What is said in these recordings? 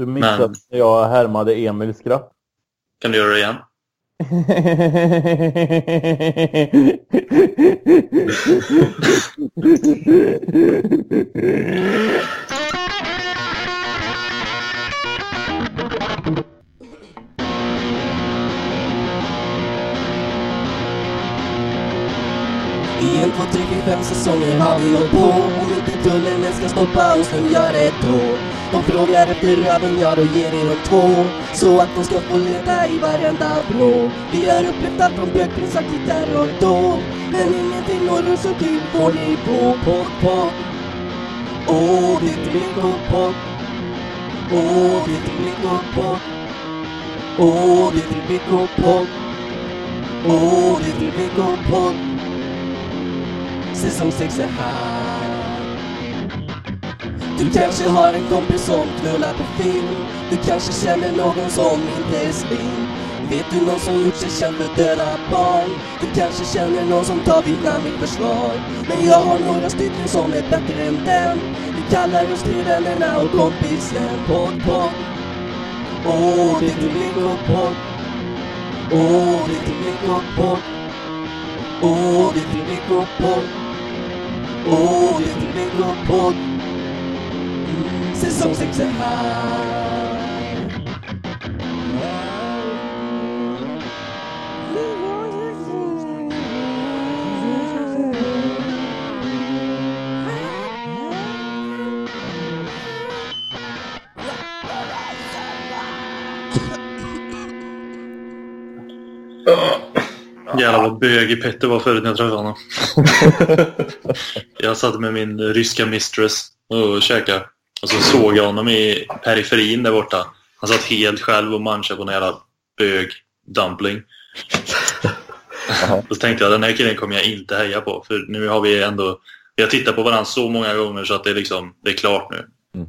Du missade Men- när jag härmade Emils skratt. Kan du göra det igen? I en, två, tre, fyra, fem säsonger har vi hållit på Om inte tullen ens ska stoppa oss, vem gör det då? De frågar efter röven, ja då ger vi dem två Så att de ska få leta i varenda vrå. Vi har upplevt allt från bögprinsar till terrordåd Men ingenting når oss upp till vår nivå Pock, pock Åh, det är Triviko-podd Åh, det är Triviko-podd Åh, det är Triviko-podd Åh, det är Triviko-podd Säsong 6 är här. Du kanske har en kompis som knullar på film. Du kanske känner någon som inte är slim Vet du någon som gjort sig känd för döda barn? Du kanske känner någon som tar Vietnam i försvar. Men jag har några stycken som är bättre än den. Vi kallar oss till vännerna och kompisen Podd, podd Åh, det är Triviko-podd Åh, det är Triviko-podd Åh, det är Triviko-podd Åh, det är Triviko-podd mm, Säsong 6 är här Jävlar vad bögig Petter var förut när jag träffade honom. jag satt med min ryska mistress och käkade. Och så såg jag honom i periferin där borta. Han satt helt själv och manchade på en jävla bög-dumpling. och så tänkte jag den här killen kommer jag inte heja på. För nu har vi ändå... Vi har tittat på varandra så många gånger så att det är, liksom, det är klart nu.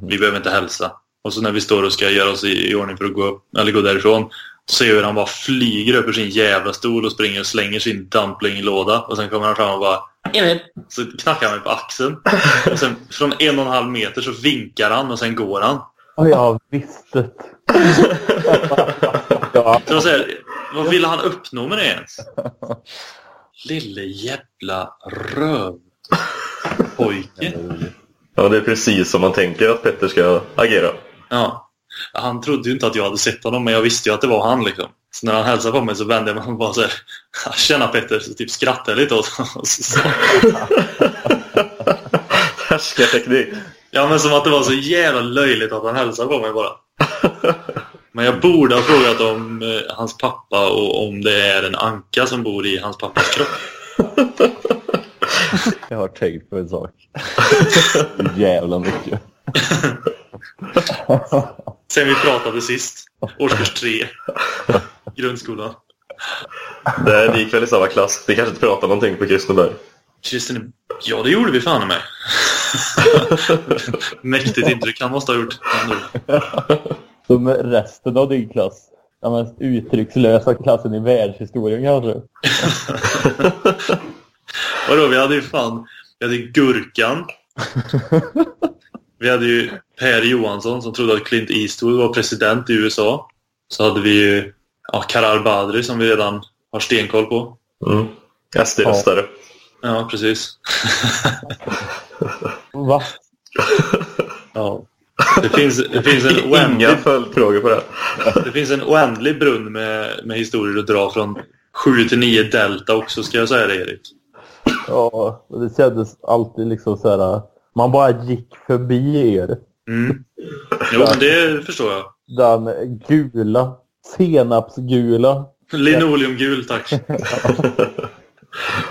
Vi behöver inte hälsa. Och så när vi står och ska göra oss i, i ordning för att gå, upp, eller gå därifrån så ser jag hur han bara flyger upp ur sin jävla stol och springer och slänger sin dumplinglåda. Och sen kommer han fram och bara Emil! Så knackar han mig på axeln. Och sen från en och en halv meter så vinkar han och sen går han. Och jag visste det. ja, Så jag säger, vad ville han uppnå med det ens? Lille jävla röv. Pojke. Ja, det är precis som man tänker att Petter ska agera. Ja. Han trodde ju inte att jag hade sett honom, men jag visste ju att det var han liksom. Så när han hälsade på mig så vände jag mig och bara såhär Tjena Petter, så typ skrattade lite åt honom. Så Härskarteknik. Ja men som att det var så jävla löjligt att han hälsade på mig bara. Men jag borde ha frågat om eh, hans pappa och om det är en anka som bor i hans pappas kropp. jag har tänkt på en sak. Jävla mycket. Sen vi pratade sist. Årskurs tre. Grundskolan. Det gick väl i samma klass. Vi kanske inte pratade någonting på Kristineberg. Kristen, ja det gjorde vi fan med. Mäktigt intryck han måste ha gjort. ändå. Som resten av din klass. Den mest uttryckslösa klassen i världshistorien kanske. Vadå, vi hade ju fan... Vi hade Gurkan. Vi hade ju Per Johansson som trodde att Clint Eastwood var president i USA. Så hade vi ju ja, Karar Badri som vi redan har stenkoll på. Mm. SD-röstare. Ja, precis. Va? Ja. Det finns, det finns en Inga oändlig, följdfrågor på det. det finns en oändlig brunn med, med historier att dra från 7 till 9 delta också, ska jag säga det Erik. Ja, och det kändes alltid liksom så här. Man bara gick förbi er. Mm. Jo, men det förstår jag. Den gula, senapsgula. Linoleumgul, tack.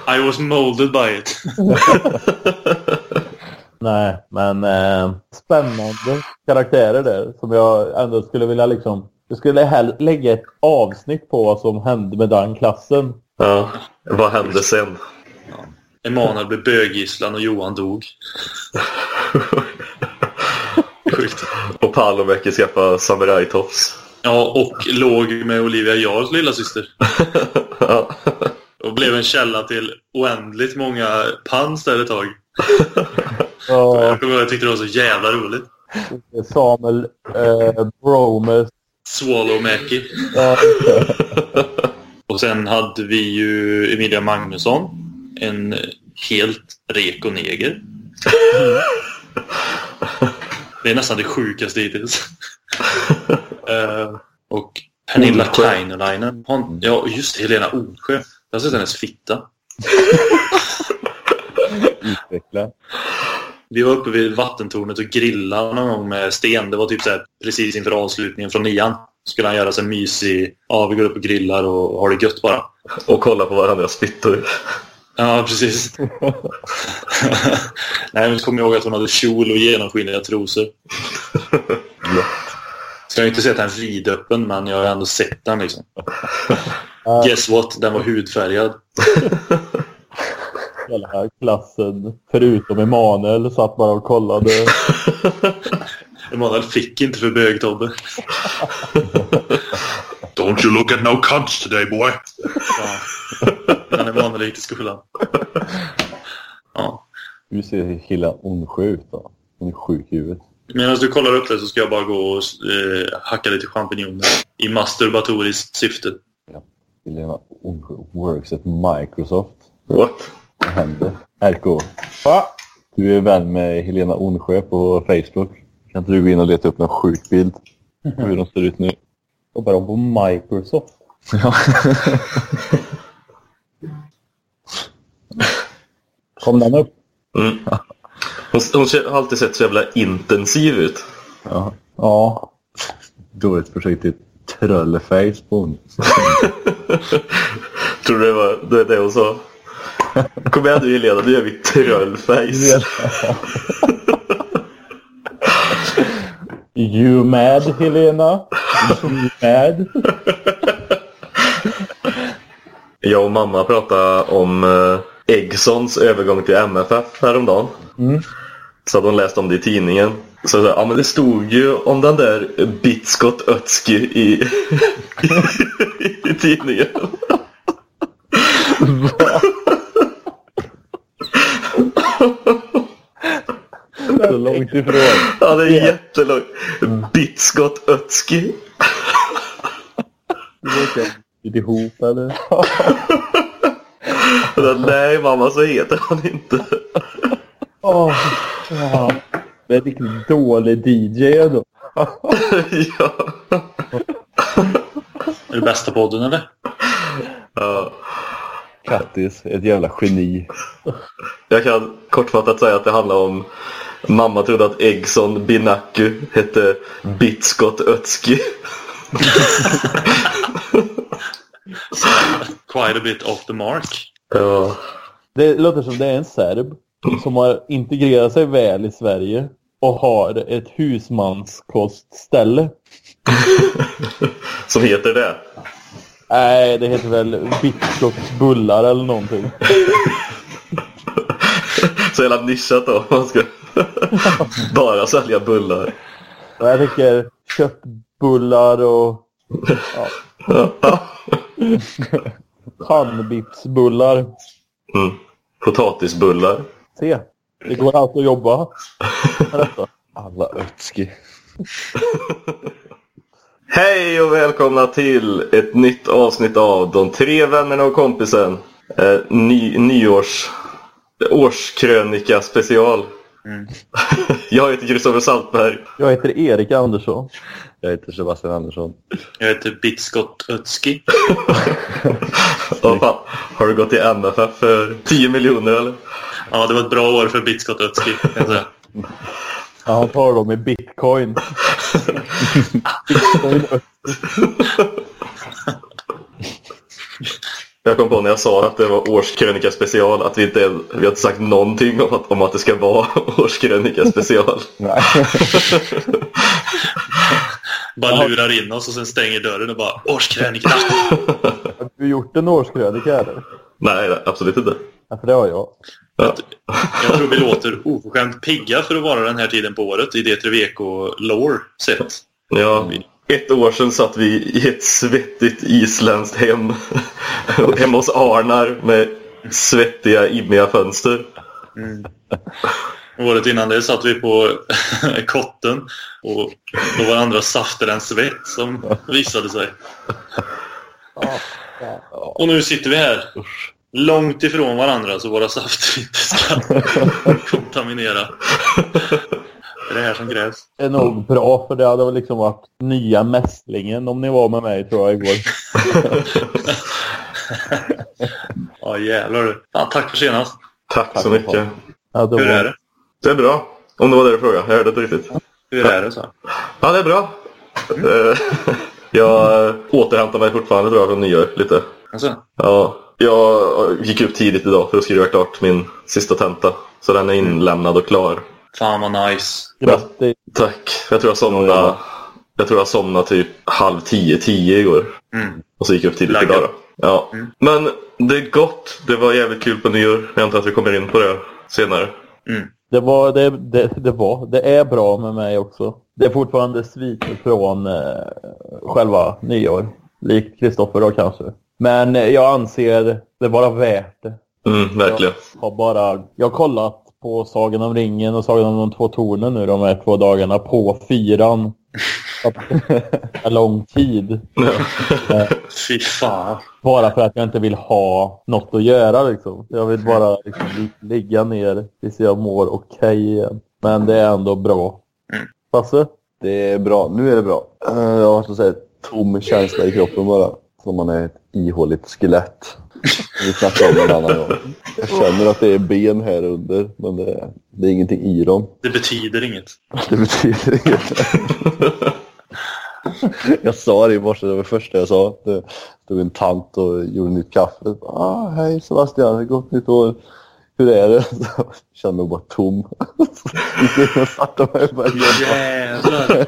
I was molded by it. Nej, men eh, spännande karaktärer där som jag ändå skulle vilja liksom... Jag skulle hellre lägga ett avsnitt på vad som hände med den klassen. Ja. Vad hände sen? Emanuel blev böggisslan och Johan dog. Sjukt. Och Palomäki skaffade samurajtofs. Ja, och låg med Olivia Jarls lilla syster. Ja. Och blev en källa till oändligt många pans där ett tag. Ja, Jag kommer ihåg att jag tyckte det var så jävla roligt. Samuel eh, Bromes. Swallowmäki. Ja, Och sen hade vi ju Emilia Magnusson. En helt reko neger. Det är nästan det sjukaste hittills. Eh, och Pernilla. Kainulainen. Hon, ja, just det, Helena Onsjö. Jag har sett hennes fitta. utveckla. Vi var uppe vid vattentornet och grillade någon gång med Sten. Det var typ så här, precis inför avslutningen från nian. Skulle han göra sig mysig. Ja, vi går upp och grillar och har det gött bara. Och kolla på varandras fittor. Ja, precis. Nej, men så kommer jag ihåg att hon hade kjol och genomskinliga trosor. Så jag har inte sett den vidöppen, men jag har ändå sett den liksom. Guess what? Den var hudfärgad. Hela här klassen, förutom Emanuel, satt bara och kollade. Emanuel fick inte för bög, Tobbe. Don't you look at no cunts today, boy. Men Emanuel gick till skolan. Ja. Hur ser Onsjö ut då? Hon är sjuk i huvudet. Medan du kollar upp det så ska jag bara gå och eh, hacka lite champinjoner. I masturbatoriskt syfte. Helena Onsjö works at Microsoft. What? Vad händer? RK. Va? Du är vän med Helena Onsjö på Facebook. Kan inte du gå in och leta upp en sjuk bild? Hur de ser ut nu. Jobbar de på Microsoft? Ja. Kom den upp? Mm. Hon, hon har alltid sett så jävla intensiv ut. Ja. Ja. Dåligt försök till tröllface på hon. Tror du det var det, var det hon sa? Kom igen nu Helena, nu gör vi trollface. You mad Helena? You mad? Jag och mamma pratade om eh, Eggsons övergång till MFF häromdagen. Mm. Så hade hon läst om det i tidningen. Så sa jag, ja men det stod ju om den där Bitskott Ötski i, i tidningen. Så långt ifrån. Ja, det är jättelångt. Bitskott Ötski. Inte ihop eller? Nej mamma, så heter han inte. Åh, ja. Det är riktigt dålig DJ då. ja. Är det bästa podden eller? ja. Kattis, ett jävla geni. Jag kan kortfattat säga att det handlar om Mamma trodde att Eggson Binaku hette Bitskott Ötski. Quite a bit off the mark. Ja. Det låter som det är en serb som har integrerat sig väl i Sverige och har ett husmanskostställe. Som heter det. Nej, det heter väl Bitskotts bullar eller någonting. Så jävla nischat då. Man ska bara sälja bullar. Jag tänker köttbullar och ja, pannbipsbullar. Mm. Potatisbullar. Se, det går alltid att jobba med detta. Alla Ötski. Hej och välkomna till ett nytt avsnitt av De tre vännerna och kompisen. Eh, ny, nyårs... Årskrönika special. Jag heter Kristoffer Saltberg. Jag heter Erik Andersson. Jag heter Sebastian Andersson. Jag heter Bitskott Ötski. Fan, har du gått i MFF för 10 miljoner eller? Ja, det var ett bra år för Bitskott Ötski. säga. Ja, han tar dem i bitcoin. bitcoin Jag kom på när jag sa att det var årskrönika special att vi inte vi har inte sagt någonting om att, om att det ska vara årskrönika special. Nej. Bara lurar in oss och sen stänger dörren och bara årskrönika. Har du gjort en årskrönika eller? Nej, absolut inte. Ja, för det har jag. Ja. Jag tror vi låter oförskämt pigga för att vara den här tiden på året i det lore sett. Ja, ett år sedan satt vi i ett svettigt isländskt hem. Hemma hos Arnar med svettiga, immiga fönster. Mm. Året innan det satt vi på kotten och då var andra safter än svett som visade sig. Och nu sitter vi här långt ifrån varandra så våra safter inte ska kontaminera. Det är det här som krävs. Det är nog bra för det hade väl liksom varit nya mässlingen om ni var med mig tror jag igår. Ja jävlar du. Fan, tack för senast. Tack så mycket. Ja, det Hur var- är det? Det är bra. Om det var det du frågade. Jag hörde inte riktigt. Hur är det så? Ja, det är bra. Eh, Jag återhämtar mig fortfarande tror jag från nyår lite. Alltså, Ja, jag gick upp tidigt idag för att skriva klart min sista tenta. Så den är inlämnad och klar. Fan vad nice. Grattis. Tack. Jag tror jag somnade, jag tror jag somnade typ halv tio, tio igår. Mm. Och så gick jag upp tidigt idag. Ja. Mm. Men det är gott. Det var jävligt kul på nyår. Jag antar att vi kommer in på det senare. Mm. Det var, det, det, det var, det är bra med mig också. Det är fortfarande sviter från eh, själva nyår. Likt Kristoffer då kanske. Men jag anser det vara värt det. Mm, verkligen. Jag har bara, jag har kollat på Sagan om ringen och Sagan om de två tornen nu de här två dagarna på fyran. Lång tid. Fy fan. Bara för att jag inte vill ha något att göra liksom. Jag vill bara liksom, li- ligga ner tills jag mår okej igen. Men det är ändå bra. Mm. Passe? Det är bra. Nu är det bra. Eh, Jag har så att säga tom känsla i kroppen bara. Som man är ett ihåligt skelett. Vi snackade om det en annan gång. Jag känner att det är ben här under, men det, det är ingenting i dem. Det betyder inget. Det betyder inget. Jag sa det i morse, det var det första jag sa. Det stod en tant och gjorde nytt kaffe. Ah, hej Sebastian, gott nytt år. Hur är det? Jag kände mig bara tom. Och satte mig och jobba. Jävlar.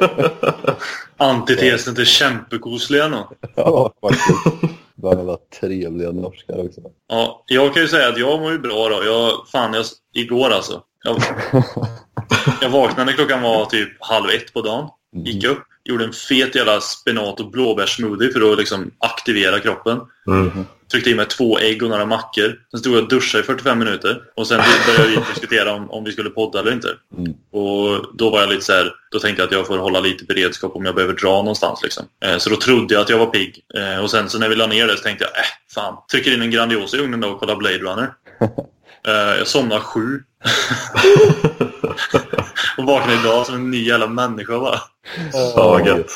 Antitesen till kämpekosliga nu. Ja, faktiskt. Bland alla trevliga norskar också. Ja, jag kan ju säga att jag mår ju bra då. Jag, fan, jag, igår alltså. Jag, jag vaknade klockan var typ halv ett på dagen. Gick upp, gjorde en fet jävla spenat och blåbärssmoothie för att liksom aktivera kroppen. Mm. Tryckte i mig två ägg och några mackor. Sen stod jag och duschade i 45 minuter. Och sen började vi diskutera om, om vi skulle podda eller inte. Mm. Och då var jag lite så här, då tänkte jag att jag får hålla lite beredskap om jag behöver dra någonstans. Liksom. Eh, så då trodde jag att jag var pigg. Eh, och sen så när vi la ner det så tänkte jag, äh, fan. Trycker in en Grandiosa i ugnen då och kollar Blade Runner. Eh, jag somnade sju. och vaknade idag som en ny jävla människa bara. Ja, vad gött.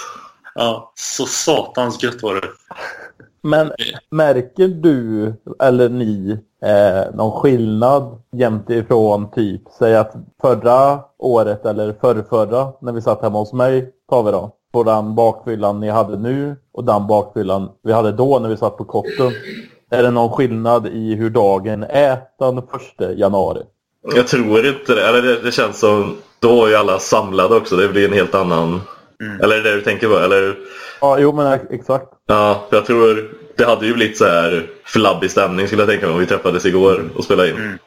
Ja, så satans gött var det. Men märker du, eller ni, eh, någon skillnad jämt ifrån typ, säg att förra året eller förrförra när vi satt hemma hos mig, tar vi då, på den bakfyllan ni hade nu och den bakfyllan vi hade då när vi satt på kotten. Är det någon skillnad i hur dagen är den första januari? Jag tror inte det. Eller det, det känns som... Då var ju alla samlade också. Det blir en helt annan... Mm. Eller är det det du tänker på? Eller... Ja, jo men ex- exakt. Ja, för jag tror... Det hade ju blivit så här flabbig stämning skulle jag tänka mig om vi träffades igår och spelade in. Mm.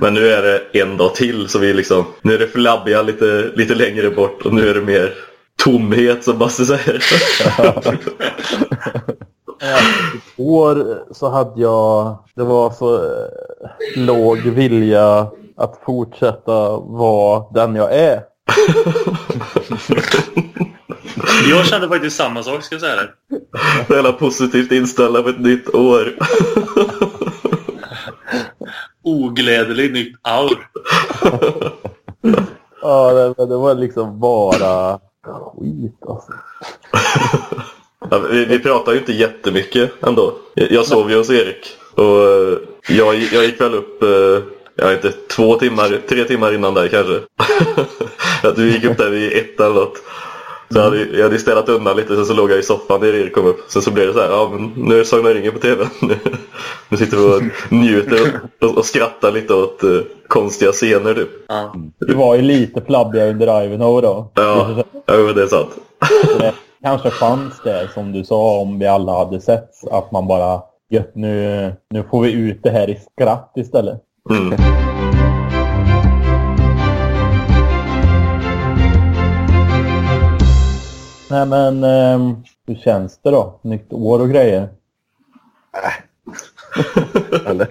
Men nu är det en dag till så vi liksom... Nu är det flabbiga lite, lite längre bort och nu är det mer tomhet som Basse säger. Igår så hade jag, det var så eh, låg vilja att fortsätta vara den jag är. Jag kände faktiskt samma sak ska jag säga det. Så jävla positivt inställda på ett nytt år. Oglädelig nytt aur. Ja, det, det var liksom bara skit alltså. Ja, vi, vi pratar ju inte jättemycket ändå. Jag, jag sov ju hos Erik. Och eh, jag, jag gick väl upp, eh, jag vet inte, två timmar, tre timmar innan dig kanske. Att du gick upp där vid ett eller något. Så jag hade, jag hade städat undan lite, sen så låg jag i soffan när Erik kom upp. Sen så blev det så här, ja men nu är Sagan om ringen på TV. Nu, sitter vi och njuter och, och skrattar lite åt eh, konstiga scener typ. Ja. Vi var ju lite flabbiga under Ivanhoe då. Ja, ja det är sant. Det kanske fanns det som du sa om vi alla hade sett. Att man bara, gött nu, nu får vi ut det här i skratt istället. Mm. Nej men, ehm, hur känns det då? Nytt år och grejer? Eller?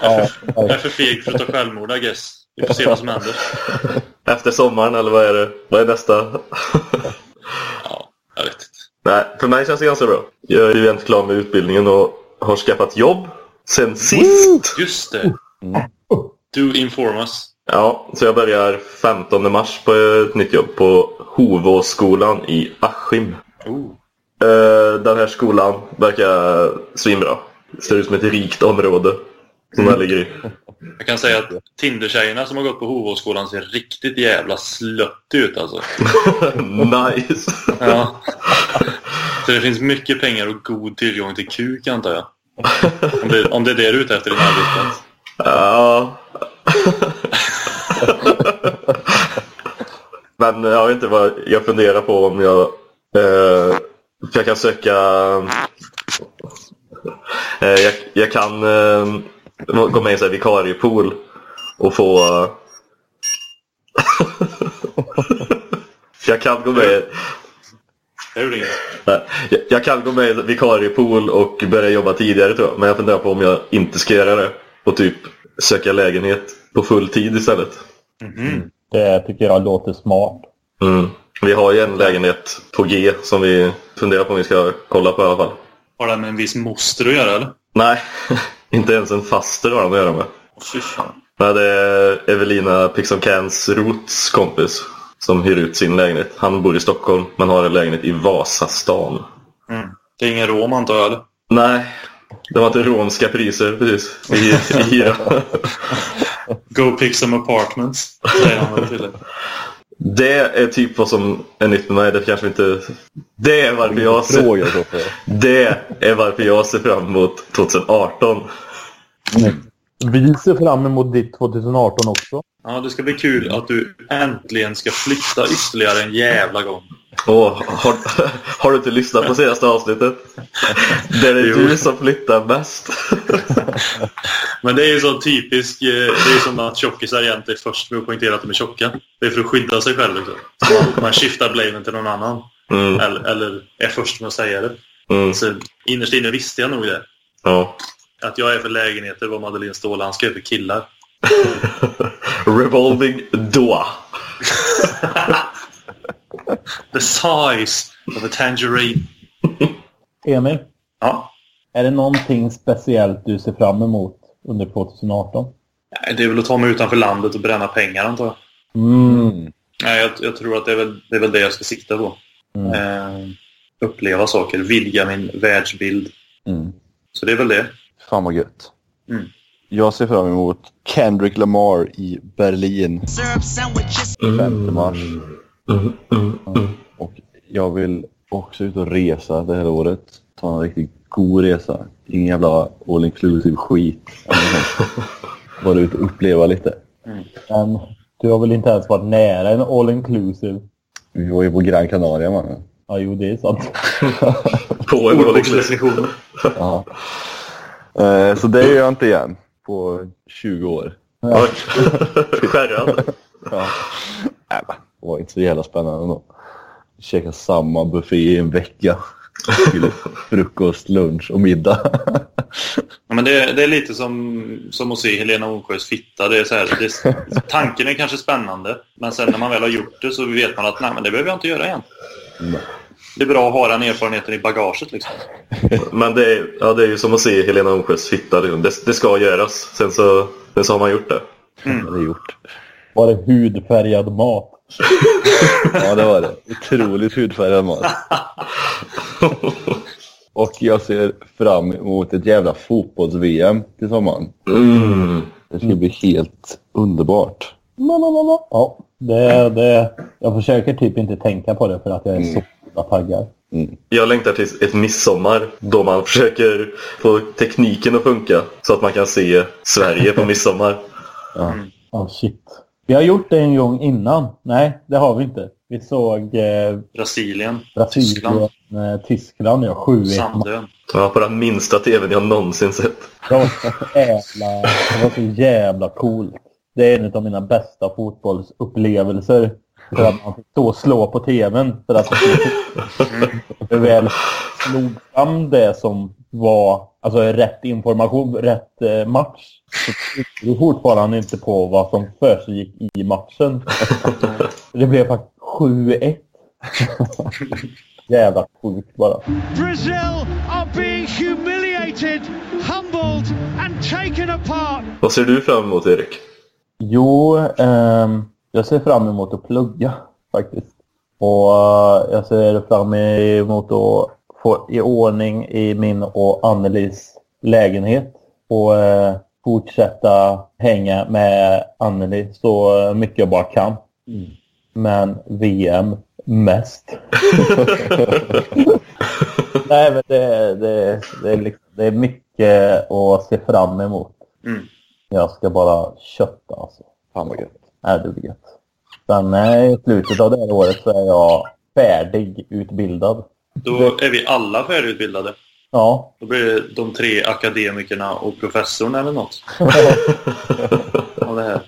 Ja, Jag är för feg för att ta självmord, I guess. Vi får se vad som händer. Efter sommaren eller vad är det? Vad är nästa? Ja, jag vet inte. Nej, för mig känns det ganska bra. Jag är ju inte klar med utbildningen och har skaffat jobb sen sist. Just det. Do inform us. Ja, så jag börjar 15 mars på ett nytt jobb på Hovåsskolan i Askim. Oh. Eh, Den här skolan verkar svinbra. Det ser ut som ett rikt område som den ligger i. Jag kan säga att Tindertjejerna som har gått på Hovåsskolan ser riktigt jävla slött ut alltså. nice! Ja. Så det finns mycket pengar och god tillgång till kuk antar jag. Om det, om det är det du är ute efter i din arbetsplats. Ja. Men jag vet inte vad jag funderar på om jag... Eh, jag kan söka... Eh, jag, jag kan eh, gå med i en vikariepool och få... jag kan gå med... Jag, jag kan gå med i vikariepool och börja jobba tidigare tror jag. Men jag funderar på om jag inte ska göra det. Och typ söka lägenhet på full tid istället. Det tycker jag låter smart. Mm. Vi har ju en lägenhet på G som vi funderar på om vi ska kolla på i alla fall. Har det med en viss moster att göra eller? Nej, inte ens en faster har de att göra med. Fy fan. Nej, det är Evelina Pixon Cans Roths kompis som hyr ut sin lägenhet. Han bor i Stockholm men har en lägenhet i Vasastan. Mm. Det är ingen rom antar jag eller? Nej, det var inte romska priser precis i, i hyra. Go pick some apartments. Säger han väl till det. Det är typ vad som är nytt med mig. Det kanske inte... Det är varför jag ser, det är varför jag ser fram emot 2018. Vi ser fram emot ditt 2018 också. Ja, det ska bli kul att du äntligen ska flytta ytterligare en jävla gång. Åh, har, har du inte lyssnat på senaste avsnittet? Det är Jo. du som flyttar mest. Men det är ju så typiskt. eh, Det är som att tjockisar egentligen är först med att poängtera att de är tjocka. Det är för att skydda sig själv. Liksom. Man, man skiftar blamen till någon annan. Mm, Eller, eller är först med att säga det. mm, Så innerst inne visste jag nog det. ja. Att jag är för lägenheter vad Madeleine Stålhandska är för killar. Revolving door. The size of a tangerine. Emil, Ja. är det någonting speciellt du ser fram emot under 2018? Nej, Det är väl att ta mig utanför landet och bränna pengar antar jag. Mm. Nej, jag, jag tror att det är, väl, det är väl det jag ska sikta på. Mm. Eh, uppleva saker, vidga min världsbild. Mm. Så det är väl det. Fan vad gött. Mm. Jag ser fram emot Kendrick Lamar i Berlin 5 mars. Mm, mm, mm. Och jag vill också ut och resa det här året. Ta en riktigt god resa. Ingen jävla all inclusive skit. Bara ut och uppleva lite. Men du har väl inte ens varit nära en all inclusive? Vi var ju på Gran Canaria mannen. Ja, jo, det är sant. På en Rolex. Ordboksdefinition. Ja. Eh, Så det gör jag inte igen på 20 år. Oj. Skärrad. Ja. Nej, det var inte så jävla spännande ändå. Käka samma buffé i en vecka. Till frukost, lunch och middag. Ja, men det, det är lite som, som att se Helena Onsjös fitta. Det är så här, det, tanken är kanske spännande, men sen när man väl har gjort det så vet man att nej, men det behöver jag inte göra igen. Nej. Det är bra att ha den erfarenheten i bagaget. Liksom. Men det är, ja, det är ju som att se Helena Onsjös fitta. liksom. Det, det ska göras. Sen så, sen så har man gjort det. Det är gjort. Var det hudfärgad mat? Ja, det var det. Otroligt hudfärgad mat. Och jag ser fram emot ett jävla fotbolls-VM till sommaren. Mm. Det ska bli helt underbart. Ja, det, det, jag försöker typ inte tänka på det för att jag är så jävla taggad. Jag längtar till ett midsommar då man försöker få tekniken att funka så att man kan se Sverige på midsommar. Oh shit. Vi har gjort det en gång innan. Nej, det har vi inte. Vi såg eh, Brasilien, Brasilien, Tyskland, eh, Tyskland ja, 7-1. Sandön. Ja, på den minsta tvn jag någonsin sett. Det var så jävla, det var så jävla coolt. Det är en av mina bästa fotbollsupplevelser. För att man fick stå och slå på tvn. För att det väl slog fram det som var alltså, rätt information, rätt eh, match så du fortfarande inte på vad som försiggick i matchen. det blev faktiskt 7-1. Jävla sjukt bara. Brazil are being humiliated, humbled, and taken apart. Vad ser du fram emot Erik? Jo, ehm, jag ser fram emot att plugga faktiskt. Och eh, jag ser fram emot att få i ordning i min och Annelies lägenhet. Och eh, fortsätta hänga med Anneli så mycket jag bara kan. Men VM mest. Nej, men det, det, det, är liksom, det är mycket att se fram emot. Mm. Jag ska bara kötta alltså. Fan vad gött. Gött. Sen eh, i slutet av det här året så är jag färdigutbildad. Då är vi alla färdigutbildade. Ja, Då blir det de tre akademikerna och professorn eller något. Av det här.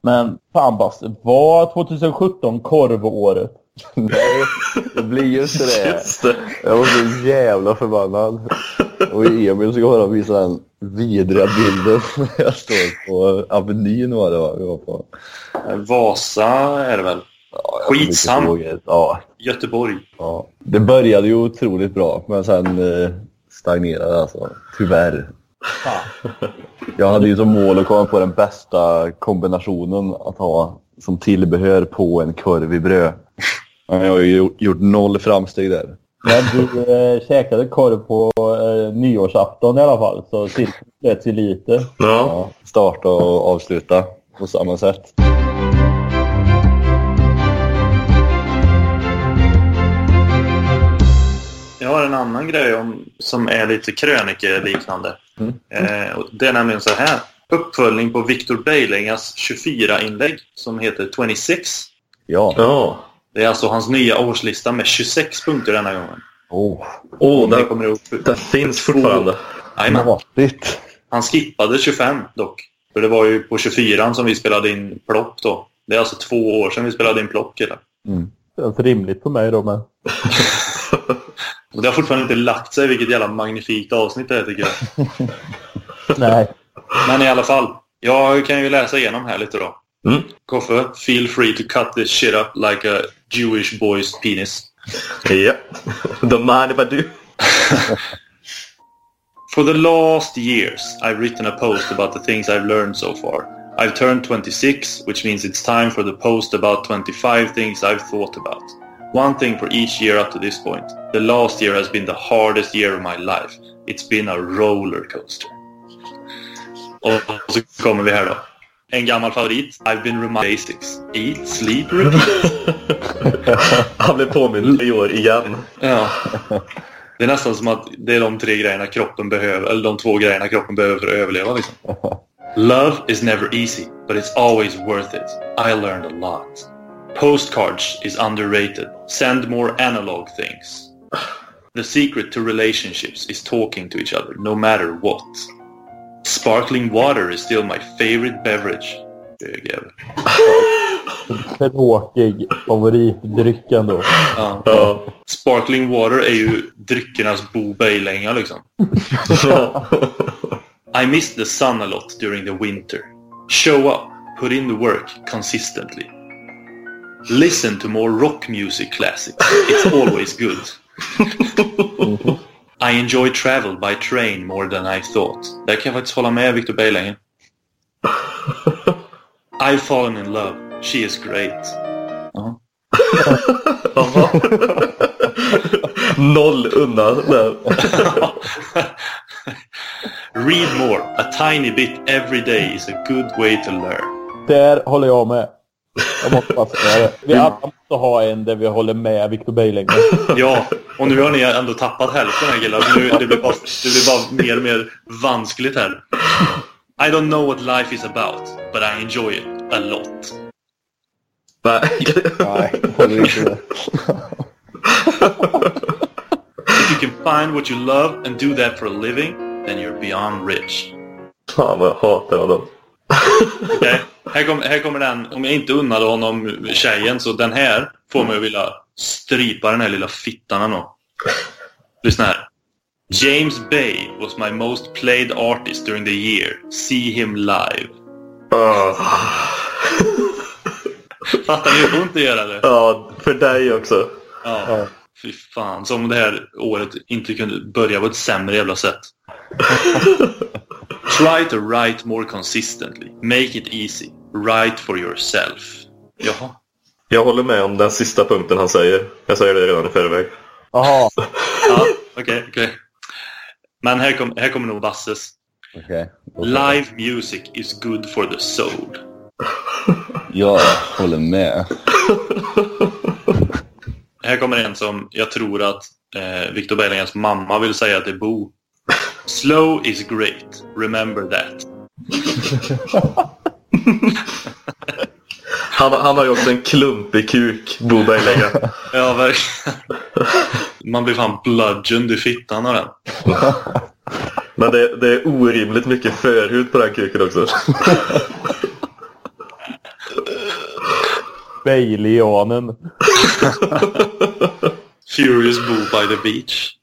men fan Basse, var 2017 korvåret? Nej, det blir ju inte det. Just det. Jag var så jävla förbannad. Och Emil ska bara visa den vidriga bilden när jag står på Avenyn var det va? Vi var på. Vasa är det väl? Ja, Skitsam. Ja, Göteborg. ja. Det började ju otroligt bra men sen eh, stagnerade alltså. Tyvärr. Jag hade ju som mål att komma på den bästa kombinationen att ha som tillbehör på en korv i bröd. Jag har ju gjort, gjort noll framsteg där. Men du eh, käkade korv på eh, nyårsafton i alla fall, så silvret sig lite. Ja. Ja, starta och avsluta på samma sätt. Jag har en annan grej om, som är lite krönikeliknande. Eh, och det är nämligen så här. Uppföljning på Victor Beilingas 24-inlägg som heter 26. Ja. Ja. Det är alltså hans nya årslista med 26 punkter denna gången. Oh, ni den, kommer ihåg. den finns fortfarande. Matigt. Han skippade 25 dock. För det var ju på 24 som vi spelade in plock då. Det är alltså två år sedan vi spelade in plock. Eller? Det känns rimligt för mig då, men... Och det har fortfarande inte lagt sig vilket jävla magnifikt avsnitt det är tycker jag. Nej. Men i alla fall. Jag kan ju läsa igenom här lite då. Mm. Feel free to cut this shit up like a Jewish boy's penis. yep. Don't mind if I do. For the last years, I've written a post about the things I've learned so far. I've turned 26, which means it's time for the post about 25 things I've thought about. One thing for each year up to this point. The last year has been the hardest year of my life. It's been a roller coaster. Och så kommer vi här då. En gammal favorit. I've been reminded basics. Eat, sleep, repeat. Han blev påmind i år igen. Ja. Det är nästan som att det är de tre grejerna kroppen behöver, eller de två grejerna kroppen behöver för att överleva liksom. Love is never easy, but it's always worth it. I learned a lot. Postcards is underrated. Send more analog things. The secret to relationships is talking to each other, no matter what. Sparkling water is still my favorite beverage. Bögjävel. Tråkig favoritdryck ändå. Ja. Ja. Sparkling water är ju dryckernas Bo Berglänga liksom. I miss the sun a lot during the winter. Show up, put in the work consistently. Listen to more rock music classics. It's always good. I enjoy travel by train more than I thought. Där kan jag faktiskt hålla med Victor Berglänge. I've fallen in love. She is great. Ja. Noll undan. där. Read more. A tiny bit every day is a good way to learn. Där håller jag med. Jag måste bara säga det. Vi alla måste ha en där vi håller med Victor Beiling. Ja, och nu har ni ändå tappat hälften här killar. Nu, det, blir bara, det blir bara mer och mer vanskligt här. I don't know what life is about, but I enjoy it a lot. Nej. Nej, håller inte med. If you can find what you love and do that for a living, then you're beyond rich. Fan vad jag hatar honom. Okej? Här, kom, här kommer den. Om jag inte unnade honom tjejen så den här får mig att vilja strypa den här lilla fittan ändå. Lyssna här. James Bay was my most played artist during the year. See him live. Ah. Fattar ni hur ont det gör eller? Ja, för dig också. Ja. Fy fan, som om det här året inte kunde börja på ett sämre jävla sätt. Try to write more consistently. Make it easy. Write for yourself. Jaha. Jag håller med om den sista punkten han säger. Jag säger det redan i förväg. Jaha, Ja, okej, okej. Men här, kom, här kommer nog Basses. Okej. Live music is good for the soul. Jag håller med. Här kommer en som jag tror att eh, Victor Berlingas mamma vill säga till Bo. Slow is great. Remember that. Han, han har ju också en klumpig kuk, Bo Berglänga. Ja, verkligen. Man blir fan bludgeoned i fittan av den. Men det, det är orimligt mycket förhud på den kuken också. Bailey-anen. Furious Bo by the beach.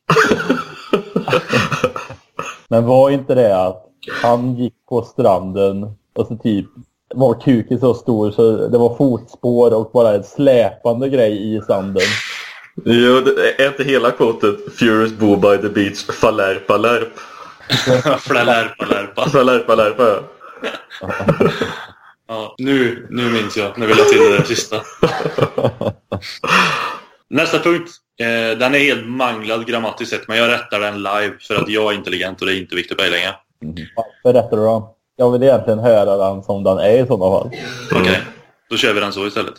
Men var inte det att han gick på stranden och så typ var kuken så stor så det var fotspår och bara en släpande grej i sanden. Jo, det är inte hela kvotet Furious Bo by the beach, falärpa lärp. Flalärpa lärpa. Falärpa lärpa ja. Ja, nu, nu minns jag. Nu vill jag till det sista. Nästa punkt. Eh, den är helt manglad grammatiskt sett, men jag rättar den live för att jag är intelligent och det är inte Victor Berglänga. Varför rättar du den? Jag vill egentligen höra den som den är i sådana fall. Okej, då kör vi den så istället.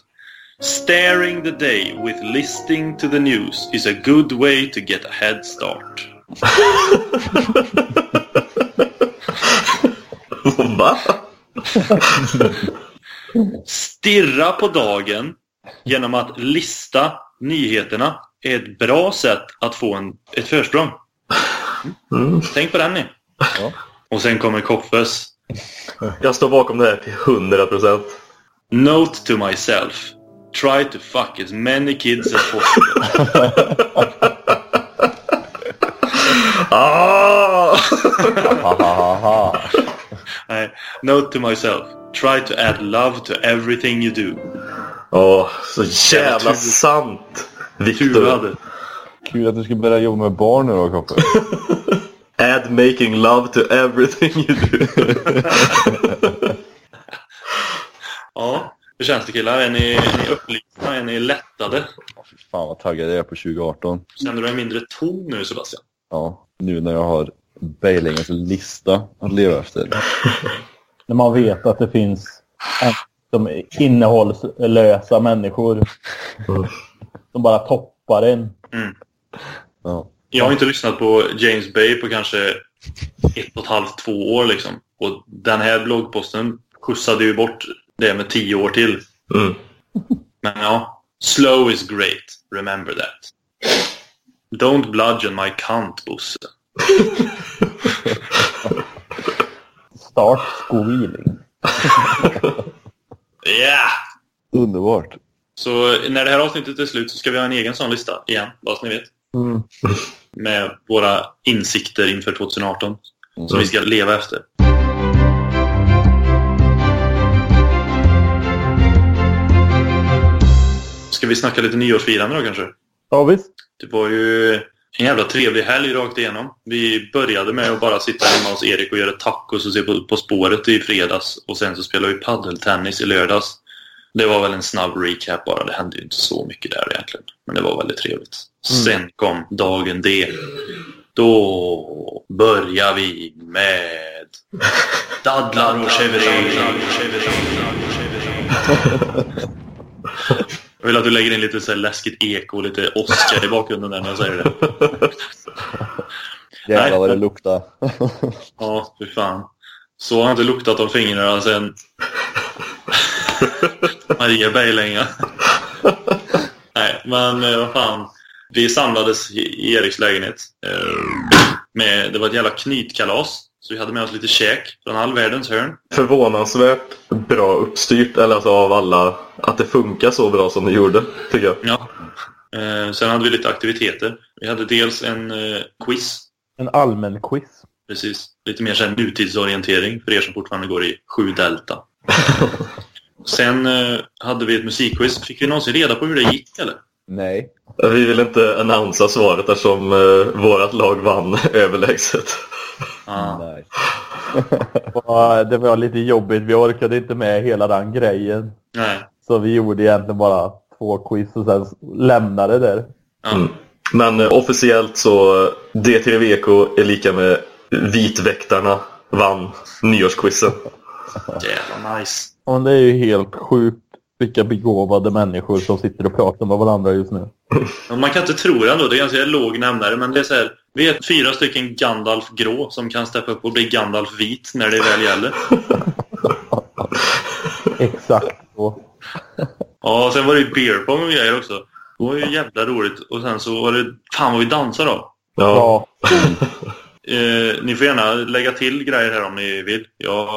Staring the day with listening to the news is a good way to get a head start. Va? Stirra på dagen genom att lista nyheterna är ett bra sätt att få en, ett försprång. Tänk på den ni. Ja. Och sen kommer Koffes. Jag står bakom det här till 100%. Note to myself. Try to fuck as many kids as possible. Ah! Note to myself. Try to add love to everything you do. Åh, så jävla sant! Viktor. Kul att du ska börja jobba med barn nu då, Koppe. Add making love to everything you do. Ja. Hur känns det killar? Är ni, är ni upplysta? Är ni lättade? Fy Fan vad taggad jag är på 2018. Känner du dig mindre tom nu Sebastian? Ja, nu när jag har Beilingens lista att leva efter. När man vet att det finns en, de innehållslösa människor som bara toppar en. Mm. Ja. Jag har inte lyssnat på James Bay på kanske ett och ett halvt, två år liksom. Och den här bloggposten skjutsade ju bort det med tio år till. Mm. Men ja, slow is great. Remember that. Don't bludgeon my cunt, Bosse. Start squealing. Yeah! Underbart. Så när det här avsnittet är slut så ska vi ha en egen sån lista igen, bara så ni vet. Mm. Med våra insikter inför 2018. Som vi ska leva efter. Ska vi snacka lite nyårsfirande då kanske? Ja visst. Det var ju en jävla trevlig helg rakt igenom. Vi började med att bara sitta hemma hos Erik och göra tacos och se på, på spåret i fredags. Och sen så spelade vi paddeltennis i lördags. Det var väl en snabb recap bara. Det hände ju inte så mycket där egentligen. Men det var väldigt trevligt. Sen kom dagen D. Då börjar vi med dadlar och chevrolet. Jag vill att du lägger in lite så läskigt eko och lite Oscar i bakgrunden där när jag säger det. Jävlar vad det luktar. Ja, fy fan. Så har jag inte luktat om fingrarna sen Maria Berglänga. Nej, men eh, vad fan. Vi samlades i i Eriks lägenhet. Eh, Med, det var ett jävla knytkalas. Så vi hade med oss lite käk från all världens hörn. Förvånansvärt bra uppstyrt, eller alltså av alla, att det funkar så bra som det gjorde, tycker jag. Ja. Eh, sen hade vi lite aktiviteter. Vi hade dels en eh, quiz En allmän quiz. Precis. Lite mer här nutidsorientering för er som fortfarande går i 7 Delta. Sen eh, hade vi ett musikquiz. Fick vi någonsin reda på hur det gick eller? Nej. Vi vill inte annonsa svaret eftersom eh, vårt lag vann överlägset. Ah. Det var lite jobbigt. Vi orkade inte med hela den grejen. Nej. Så vi gjorde egentligen bara två quiz och sen lämnade det där. Mm. Men eh, officiellt så eh, D3VK är lika med Vitväktarna vann nyårsquizen. Jävla nice. Och det är ju helt sjukt vilka begåvade människor som sitter och pratar med varandra just nu. Man kan inte tro det ändå. Det är ganska låg nämnare. Men det är så här. Vi är fyra stycken Gandalf grå som kan steppa upp och bli Gandalf vit när det väl gäller. Exakt så. Ja, sen var det ju beer pong och grejer också. Det var ju jävla roligt. Och sen så var det... Fan vad vi dansade då. Ja. Ja, Eh, ni får gärna lägga till grejer här om ni vill. Jag...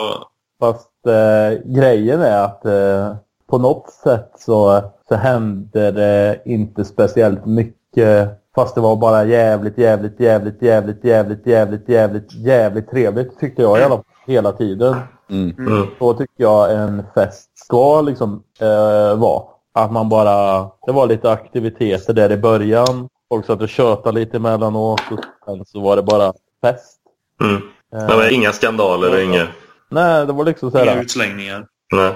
fast eh, grejen är att eh, på något sätt så, så hände det inte speciellt mycket. Fast det var bara jävligt, jävligt, jävligt, jävligt, jävligt, jävligt, jävligt, jävligt trevligt tyckte jag i alla fall hela tiden. Mm. Mm. Så tycker jag en fest ska liksom eh, vara. Att man bara, det var lite aktiviteter där i början. Folk satt och tjötade lite emellanåt och sen så var det bara fest. Mm. Eh, Men inga skandaler och inget... nej, det var liksom så Inga här. utslängningar. Nej.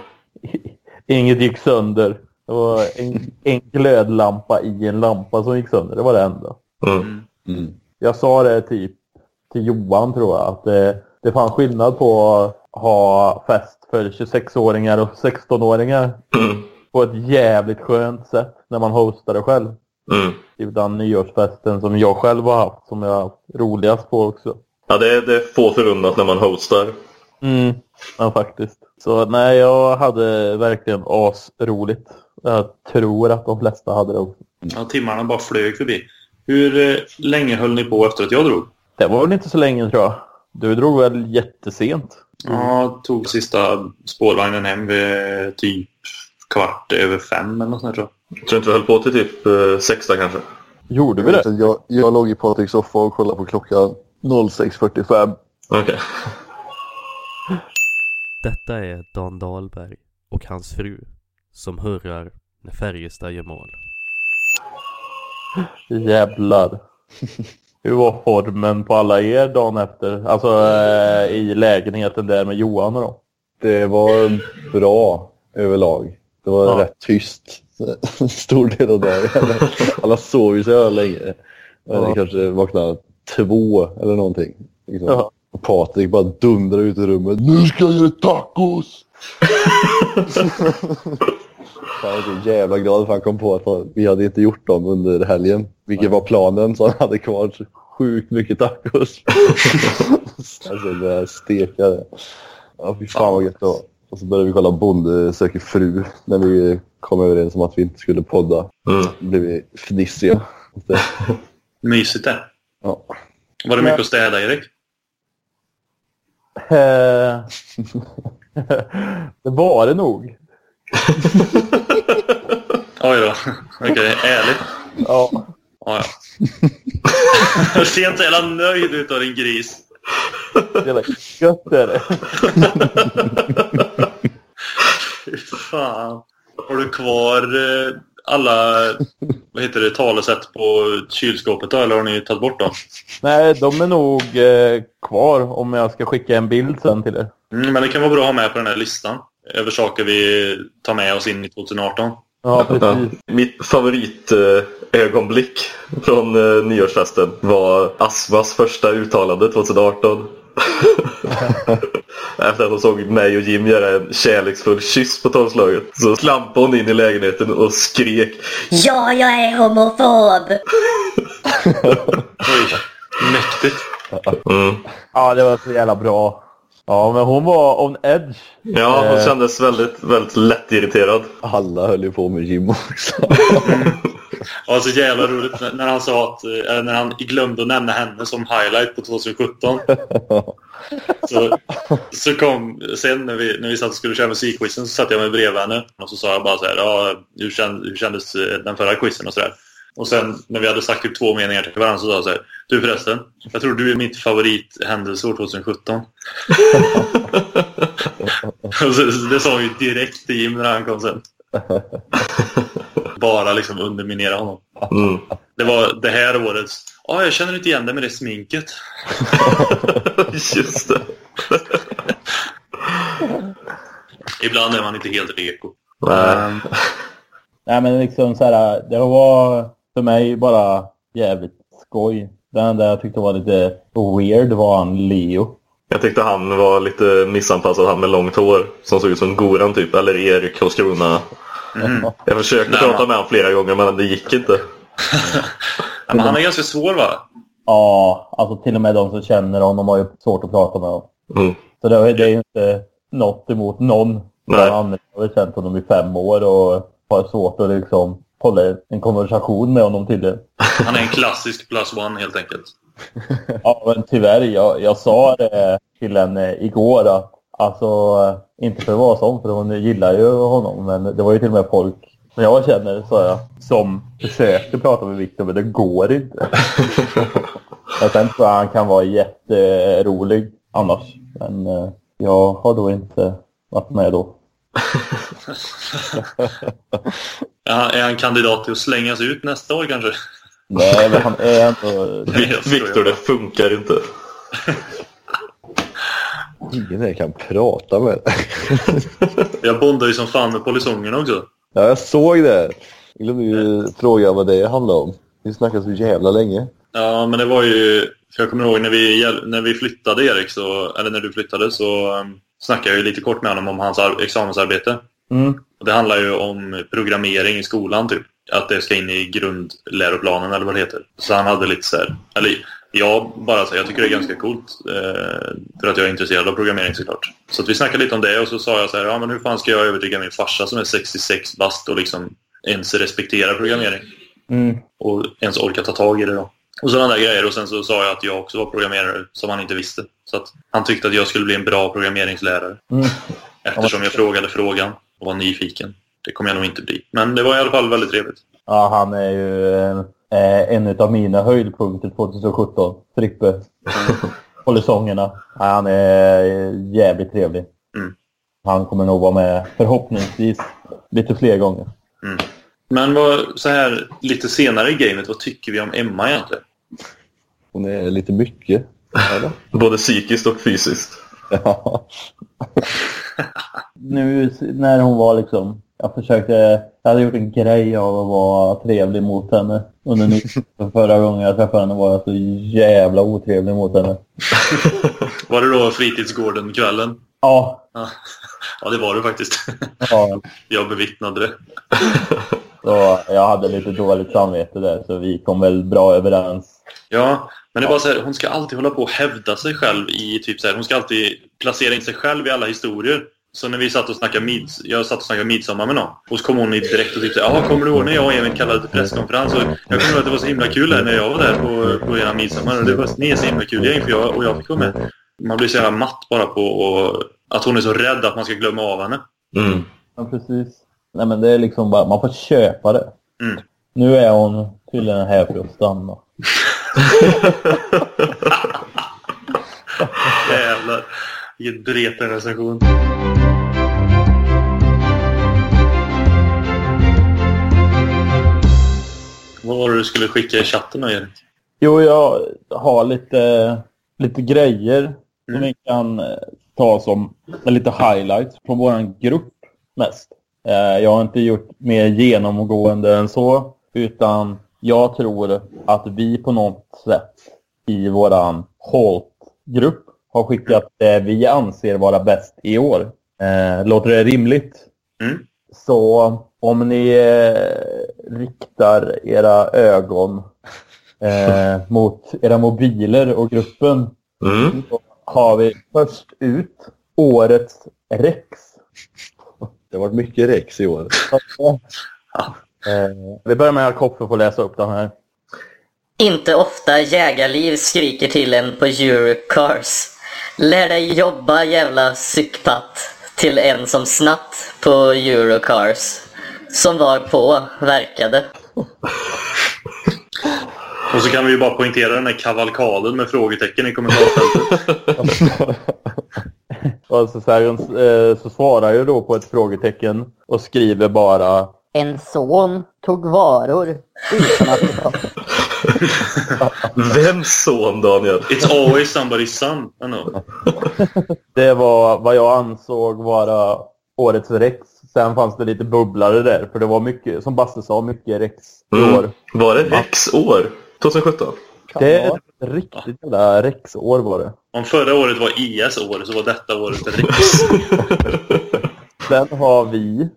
Inget gick sönder. Det var en, en glödlampa i en lampa som gick sönder. Det var det enda. Mm. Mm. Jag sa det typ till Johan tror jag. Att det, det fanns skillnad på att ha fest för 26-åringar och 16-åringar. Mm. På ett jävligt skönt sätt när man hostar det själv. Mm. Typ den nyårsfesten som jag själv har haft. Som jag har haft roligast på också. Ja, det är, det är få förunnat när man hostar. Mm, ja faktiskt. Så nej, jag hade verkligen asroligt. Jag tror att de flesta hade det också. Ja, timmarna bara flög förbi. Hur eh, länge höll ni på efter att jag drog? Det var väl inte så länge tror jag. Du drog väl jättesent? Ja, jag tog sista spårvagnen hem vid typ kvart över fem eller något sånt tror jag. Jag tror inte vi höll på till typ eh, sexta kanske. Gjorde vi det? Jag, jag låg i Patriks soffa och kollade på klockan 06.45. Okej. Detta är Dan Dahlberg och hans fru som hurrar när Färjestad gör mål. Jävlar. Hur var formen på alla er dagen efter? Alltså eh, i lägenheten där med Johan och då? Det var bra överlag. Det var Ja. rätt tyst stor del av dagen. Alla sov ju så länge. Ja. Kanske vaknade två eller någonting. Liksom. Ja. Och Patrik bara dundrade ut i rummet. Nu ska jag göra tacos! Han var så jävla glad för han kom på att vi hade inte gjort dem under helgen. Vilket var planen, så han hade kvar sjukt mycket tacos. alltså det där stekade. Ja, fy fan vad gött det var. Och så började vi kolla Bonde söker fru när vi kom överens om att vi inte skulle podda. Mm. Då blev vi fnissiga. Mysigt det. Ja. Var det mycket att städa, Erik? Eh, det var det nog. Oj då. Okej, ärligt. Ja. Ja, ja. Du ser inte jävla nöjd ut av din gris. Jävla gött är det. Fy fan. Har du kvar eh, alla vad heter det, talesätt på kylskåpet då, eller har ni tagit bort dem? Nej, de är nog eh, kvar om jag ska skicka en bild sen till er. Mm, men det kan vara bra att ha med på den här listan. Över saker vi tar med oss in i 2018. Ja, precis. Mitt favoritögonblick från eh, nyårsfesten var Asmas första uttalande 2018. Efter att hon såg mig och Jim göra en kärleksfull kyss på tolvslaget så klampade hon in i lägenheten och skrek Ja, jag är homofob! Oj, mäktigt. mm. Ja, det var så jävla bra. Ja, men hon var on edge. Ja, hon Eh. kändes väldigt, väldigt lättirriterad. Alla höll ju på med Jim också. Ja, så jävla roligt när- när han sa att, eh, när han glömde att nämna henne som highlight på 2017. Så, så kom, sen när vi, när vi satt och skulle köra musikquizen så satt jag med bredvid henne och så sa jag bara så här, ja, hur, känd, hur kändes eh, den förra quizen och så där. Och sen när vi hade sagt typ två meningar till varandra så sa jag så här. Du förresten, jag tror du är mitt favorithändelseår 2017. och så, det sa vi direkt till Jim när han kom sen. Bara liksom underminera honom. Mm. Det var det här årets... Ja, jag känner inte igen det med det sminket. Just det. Ibland är man inte helt reko. Nej. Nej men liksom så här, det var för mig bara jävligt skoj. Det enda jag tyckte var lite weird var han Leo. Jag tyckte han var lite missanpassad, han med långt hår. Som såg ut som Goran typ, eller Erik Karlskrona. Jag försökte Nej, prata man- med honom flera gånger men det gick inte. Men han är ganska svår va? Ja, alltså till och med de som känner honom har ju svårt att prata med honom. Mm. Så det, det är ju inte något emot någon. Nej. Han har ju känt honom i fem år och har svårt att liksom hålla en konversation med honom tydligen. Han är en klassisk plus one helt enkelt. Ja, men tyvärr. Jag, jag sa det till henne igår att alltså, inte för att vara sån, för hon gillar ju honom, men det var ju till och med folk som jag känner, sa jag, som försökte prata med Viktor, men det går inte. Men sen tror jag han kan vara jätterolig annars. Men eh, jag har då inte varit med då. Ja, är han kandidat till att slängas ut nästa år kanske? Nej, men han är ändå... Viktor, det funkar inte. Ingen här kan prata med Jag bondar ju som fan med polisongerna också. Ja, jag såg det. Jag glömde ju fråga vad det handlade om. Vi snackade så jävla länge. Ja, men det var ju... För jag kommer ihåg när vi, när vi flyttade Erik, så, eller när du flyttade, så um, snackade jag ju lite kort med honom om hans ar- examensarbete. Mm. Det handlar ju om programmering i skolan, typ. Att det ska in i grundläroplanen, eller vad det heter. Så han hade lite så här... Eller jag bara så här, jag tycker det är ganska coolt. Eh, för att jag är intresserad av programmering såklart. Så att vi snackade lite om det och så sa jag så här, ja men hur fan ska jag övertyga min farsa som är 66 bast och liksom ens respektera programmering? Mm. och ens orka ta tag i det då. Och sådana där grejer. Och sen så sa jag att jag också var programmerare som han inte visste. Så att han tyckte att jag skulle bli en bra programmeringslärare. Mm. Eftersom jag frågade frågan och var nyfiken. Det kommer jag nog inte bli. Men det var i alla fall väldigt trevligt. Ja, han är ju eh, en av mina höjdpunkter 2017. Frippe. Polisongerna. Ja, han är jävligt trevlig. Mm. Han kommer nog vara med förhoppningsvis lite fler gånger. Men vad, så här lite senare i gamet, vad tycker vi om Emma egentligen? Hon är lite mycket. Eller? Både psykiskt och fysiskt. Ja. Nu när hon var liksom... Jag försökte... Jag hade gjort en grej av att vara trevlig mot henne. Under. För förra gången jag träffade henne var jag så jävla otrevlig mot henne. Var det då fritidsgården-kvällen? Ja. Ja. ja, det var det faktiskt. ja. Jag bevittnade det. Så jag hade lite dåligt samvete där. Så vi kom väl bra överens. Ja, men det var så här, hon ska alltid hålla på och hävda sig själv i typ så här, hon ska alltid placera in sig själv i alla historier. Så när vi satt och snackade mids, jag satt och snackade midsommar med någon och så kom hon direkt och typ ja kommer du ihåg när jag och Emil kallade till presskonferens? Och jag kommer ihåg att det var så himla kul här när jag var där på, på eran midsommar och det var ni är så himla kul gäng för jag, och jag fick vara med. Man blir så jävla matt bara på och, att hon är så rädd att man ska glömma av henne. Mm. Ja, precis. Nej, men det är liksom bara, man får köpa det. Mm. Nu är hon tydligen här för att stanna. Jävlar. Vilken dreten recension. Vad var det du skulle skicka i chatten då, Erik? Jo, jag har lite, lite grejer som vi kan eh, ta som lite highlights från vår grupp mest. Eh, Jag har inte gjort mer genomgående än så, utan jag tror att vi på något sätt i våran Halt-grupp har skickat det vi anser vara bäst i år. Eh, Låter det rimligt? Mm. Så om ni eh, riktar era ögon eh, mot era mobiler och gruppen Mm. så har vi först ut årets Rex. Det har varit mycket Rex i år. Vi börjar med att Koffe får läsa upp den här. Inte ofta jägarliv skriker till en på Eurocars. Lär dig jobba jävla psykpatt. Till en som snatt på Eurocars. Som var på, verkade. Och så kan vi ju bara poängtera den här kavalkaden med frågetecken i kommentarsfältet. Och så, så, här, eh, så svarar jag då på ett frågetecken och skriver bara En son tog varor utan att betala. Vems son Daniel? It's always somebody's son. I know. Det var vad jag ansåg vara årets Rex. Sen fanns det lite bubblare där, för det var mycket, som Basse sa, mycket Rex i Mm. år. Var det Rex-år? 2017? Det är ett riktigt jävla Rex-år var det. Om förra året var IS år så var detta året Rex. Sen har vi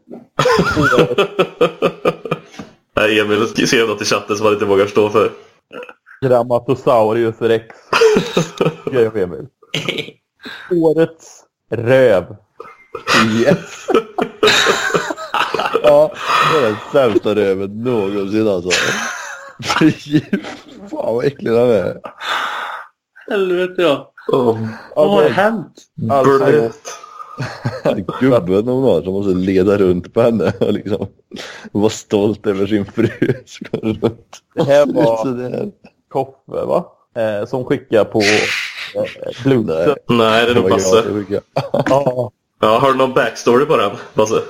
Nej, Emil skrev något i chatten som han inte vågar stå för. Grammatosaurus Rex. Skrev Emil. Årets röv. Yes! ja, det är den sämsta röven någonsin alltså. Fan vad äcklig den är. Helvete ja. Oh. Vad har det- hänt? Alltså. Gubben hon har som måste leda runt på henne och liksom vara stolt över sin fru. Det här var. Koffe, va? Eh, som skickar på eh, Bluetooth. Nej, det är nog Basse. Ja, Ja, har du någon backstory på den, Basse?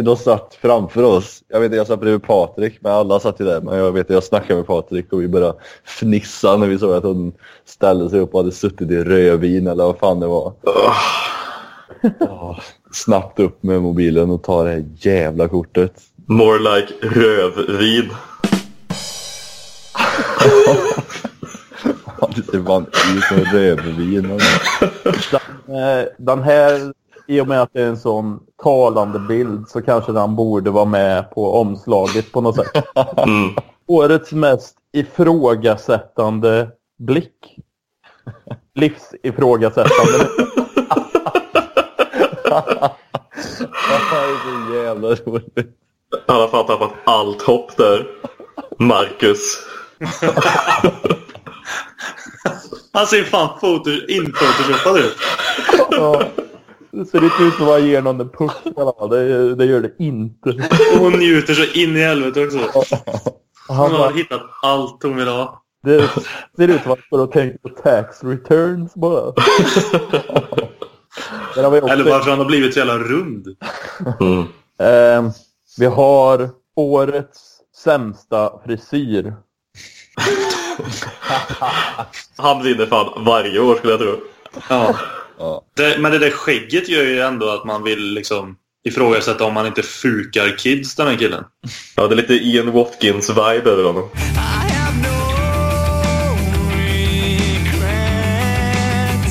De satt framför oss. Jag vet inte, jag satt bredvid Patrik, men alla satt ju där. Men jag vet, jag snackade med Patrik och vi började fnissa när vi såg att hon ställde sig upp och hade suttit i rödvin eller vad fan det var. Ja, snabbt upp med mobilen och ta det här jävla kortet. More like rövvin. Det ser fan ut som eh, den här, i och med att det är en sån talande bild så kanske den borde vara med på omslaget på något sätt. Mm. Årets mest ifrågasättande blick. Livsifrågasättande. Det är så jävla roligt. Han har fan tappat allt hopp där. Marcus. Han ser fan foto, infotoshoppad ut. Det ser inte ut som att han ger någon en puss i alla fall. Det, det gör det inte. Och hon njuter så in i helvete också. Han Hon har bara, hittat allt hon vill ha. det ser ut som att och tänker på tax returns bara. Eller varför han har blivit så jävla rund. Mm. Ehm, vi har årets sämsta frisyr. Han vinner fan varje år skulle jag tro. Ja. Ja. Det, men det där skägget gör ju ändå att man vill liksom ifrågasätta om man inte fukar kids, den här killen. Ja, det är lite Ian Watkins-vibe över honom.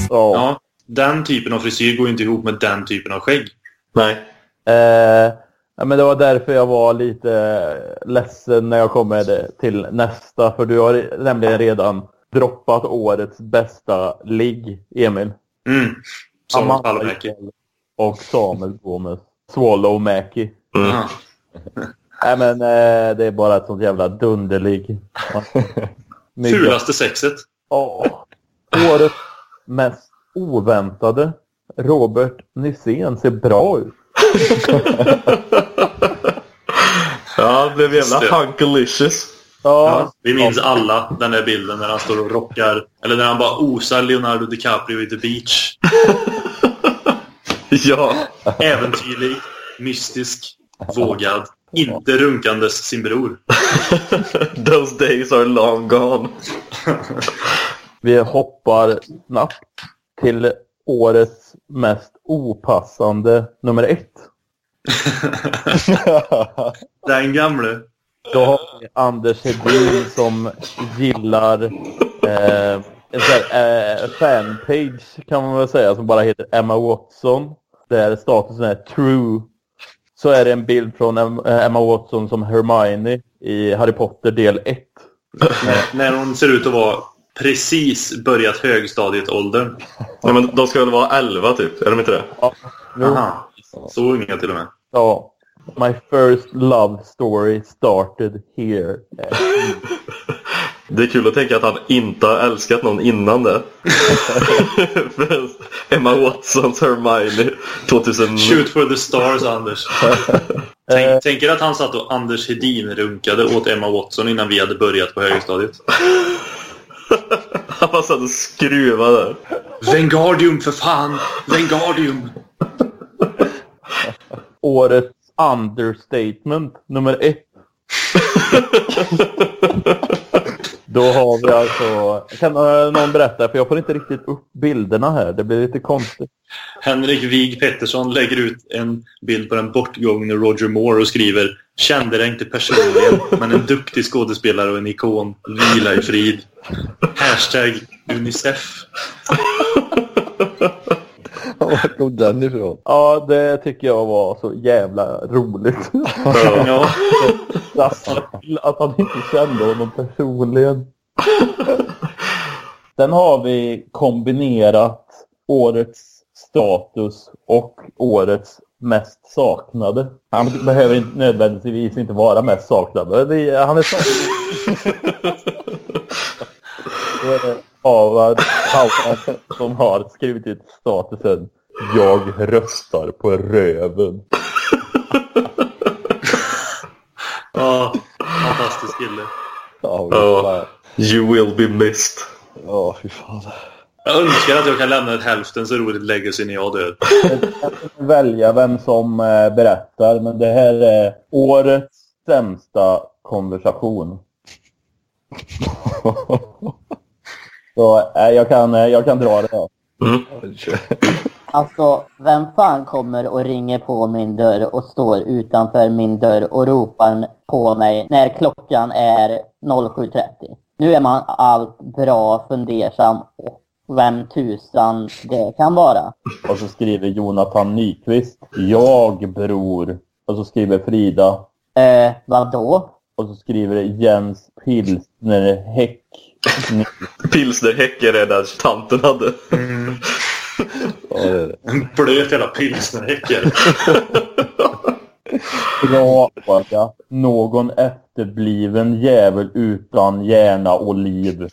Ja. Ja. Den typen av frisyr går inte ihop med den typen av skägg. Nej. Eh, ja, men det var därför jag var lite ledsen när jag kom till nästa. För du har nämligen redan droppat årets bästa ligg, Emil. Mm. Som Amanda Och Samuel Gomez. Swallow Mackie. Mm. Ja. Nej men eh, det är bara ett sånt jävla dunderligg. Mygga. Fulaste sexet. Ja. Årets mest oväntade. Robert Nysén ser bra ut. Ja, det blev jävla hunkalicious. Ja. Vi minns alla den där bilden när han står och rockar. Eller när han bara osar Leonardo DiCaprio i The Beach. Ja. Äventyrlig, mystisk, vågad. Inte runkandes sin bror. Those days are long gone. Vi hoppar snabbt till årets mest opassande nummer ett. Den gamle. Då har vi Anders Hedin som gillar eh, en sån här, eh, fanpage kan man väl säga som bara heter Emma Watson. Där statusen är true. Så är det en bild från eh, Emma Watson som Hermione i Harry Potter del 1. När hon ser ut att vara precis börjat högstadiet-åldern. Ja, men de ska väl vara 11 typ? Är de inte det? Ja, Aha. Så unga till och med. ja. My first love story started here. Det är kul att tänka att han inte har älskat någon innan det. Emma Watsons Hermione 2000... Shoot for the stars, Anders. Tänk, tänker att han satt och Anders Hedin runkade åt Emma Watson innan vi hade börjat på högstadiet. Han bara satt och skruvade där. Vengardium för fan! Vengardium! Årets understatement nummer ett. Då har vi alltså... Kan eh, någon berätta? För jag får inte riktigt upp bilderna här. Det blir lite konstigt. Henrik Wig Pettersson lägger ut en bild på den bortgångne Roger Moore och skriver Kände det inte personligen, men en duktig skådespelare och en ikon. Vila i frid. Hashtag Unicef. Var kom den ifrån? Ja, det tycker jag var så jävla roligt. Ja. att, att han inte kände honom personligen. Sen har vi kombinerat årets status och årets mest saknade. Han behöver inte nödvändigtvis inte vara mest saknad. Han är saknad. Howard Howard som har skrivit ut statusen Jag röstar på röven. Ja, fantastisk kille. Ja, fan. You will be missed. Ja, fy fan. Jag önskar att jag kan lämna ett hälften så roligt legacy när jag dör. Jag kan välja vem som eh, berättar, men det här är årets sämsta konversation. Så eh, jag, kan, eh, jag kan dra det. Då. Mm. Alltså, vem fan kommer och ringer på min dörr och står utanför min dörr och ropar på mig när klockan är 07.30? Nu är man allt bra fundersam och vem tusan det kan vara. Och så skriver Jonathan Nyqvist Jag bror. Och så skriver Frida. Eh, vadå? Och så skriver Jens Pilsner Häck. Pilsnerhäck är det där tanten hade. Ja, det är det. En blöt jävla pilsnerhäcker. Bra fråga. Någon efterbliven jävel utan hjärna och liv.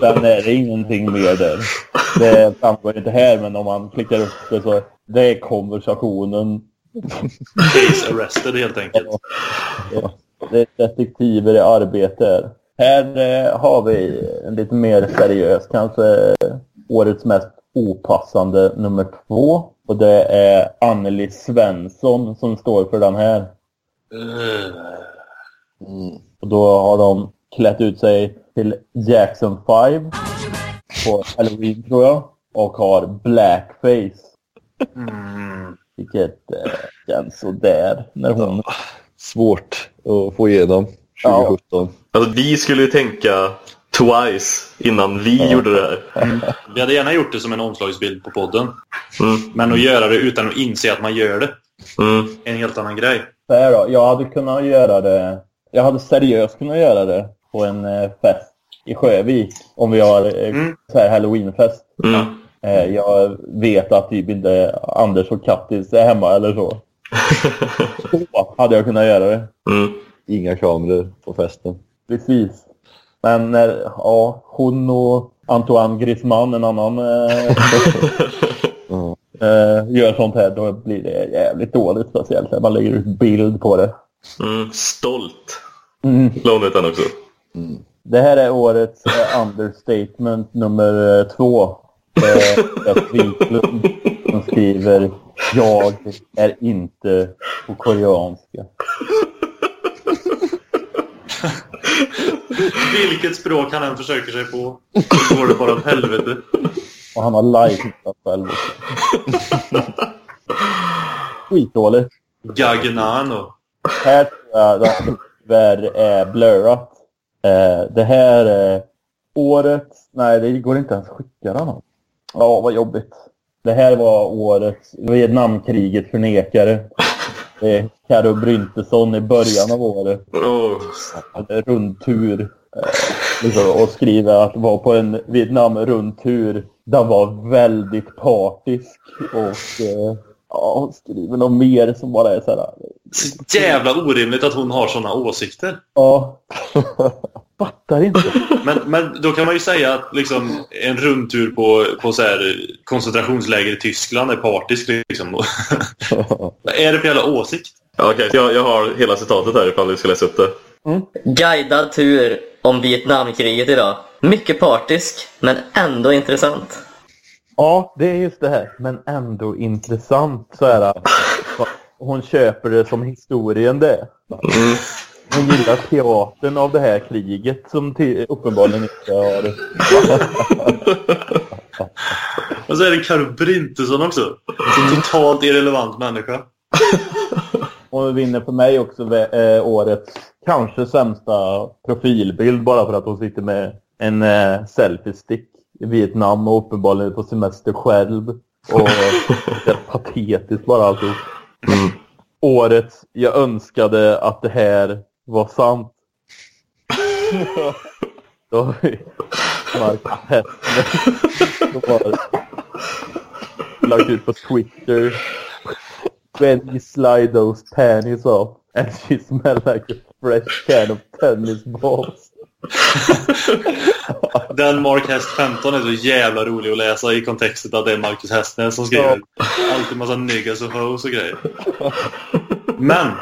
Sen är det ingenting mer där. Det framgår inte här, men om man klickar upp det så det är konversationen. Case arrested helt enkelt. Ja, det är detektiver i arbete här. Här eh, har vi en lite mer seriös, kanske årets mest opassande nummer två. Och det är Anneli Svensson som står för den här. Och då har de klätt ut sig till Jackson 5 på Halloween tror jag. Och har blackface. Vilket eh, känns sådär när hon... Svårt att få igenom Ja. 2017. Alltså, vi skulle ju tänka twice innan vi gjorde det här. Vi hade gärna gjort det som en omslagsbild på podden. Mm. Men att göra det utan att inse att man gör det Mm. är en helt annan grej. Så här då, jag hade kunnat göra det... Jag hade seriöst kunnat göra det på en eh, fest i Sjövik. Om vi har eh, Mm. så här halloweenfest. Mm. Eh, jag vet att typ inte Anders och Kattis är hemma eller så. Så hade jag kunnat göra det. Mm. Inga kameror på festen. Precis. Men när ja, hon och Antoine Griezmann, en annan, eh, eh, gör sånt här, då blir det jävligt dåligt. Speciellt när man lägger ut bild på det. Mm. Stolt. Mm. Ut den också. Det här är årets eh, understatement nummer eh, två. Ett Wiklund som skriver Jag är inte på koreanska. Vilket språk han än försöker sig på så går det bara åt helvete. Och han har likat själv också. Skitdåligt. Gagnano. Här tror jag det tyvärr är blurrat. Eh, det här är årets... Nej, det går inte ens att skicka den. Ja, vad jobbigt. Det här var årets Vietnamkriget förnekare. Det är Karo Bryntesson i början av året. Oh. rundtur eh, liksom, och skriver att var på en Vietnam-rundtur. Den var väldigt partisk och eh, ja, hon skriver något mer som bara är så här. Så jävla orimligt att hon har såna åsikter. Ja, fattar inte. Men, men då kan man ju säga att liksom, en rundtur på, på så här, koncentrationsläger i Tyskland är partisk. Liksom. Vad är det för jävla åsikt? Ja, okej. Jag, jag har hela citatet här ifall du ska läsa upp det. Guidad tur om Vietnamkriget idag. Mycket partisk, men ändå intressant. Ja, det är just det här. Men ändå intressant. Så här, hon köper det som historien det är. Hon gillar teatern av det här kriget som uppenbarligen inte har... Och så är det Karo Bryntesson också. Totalt irrelevant människa. Hon vinner för mig också eh, årets kanske sämsta profilbild bara för att hon sitter med en eh, selfie-stick i Vietnam och uppenbarligen på semester själv. Och det är patetiskt bara alltihop. Årets jag önskade att det här var sant. Då har vi Marcus har lagt ut på Twitter When you slide those panties off and she smell like a fresh can of tennis balls. Den Mark Hest 15 är så jävla rolig att läsa i kontexten att det är Marcus Hestner som skriver. Alltid massa niggas och hoes och grejer. Men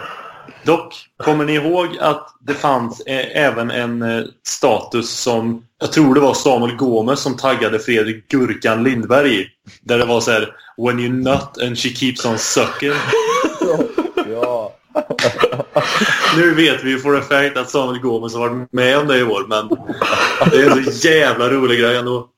dock, kommer ni ihåg att det fanns eh, även en eh, status som jag tror det var Samuel Gomes som taggade Fredrik Gurkan Lindberg i. Där det var så här When you nut and she keeps on sucking. Ja. Nu vet vi ju for a fact att Samuel Gomes har varit med om det i år, men det är en så jävla rolig grej ändå.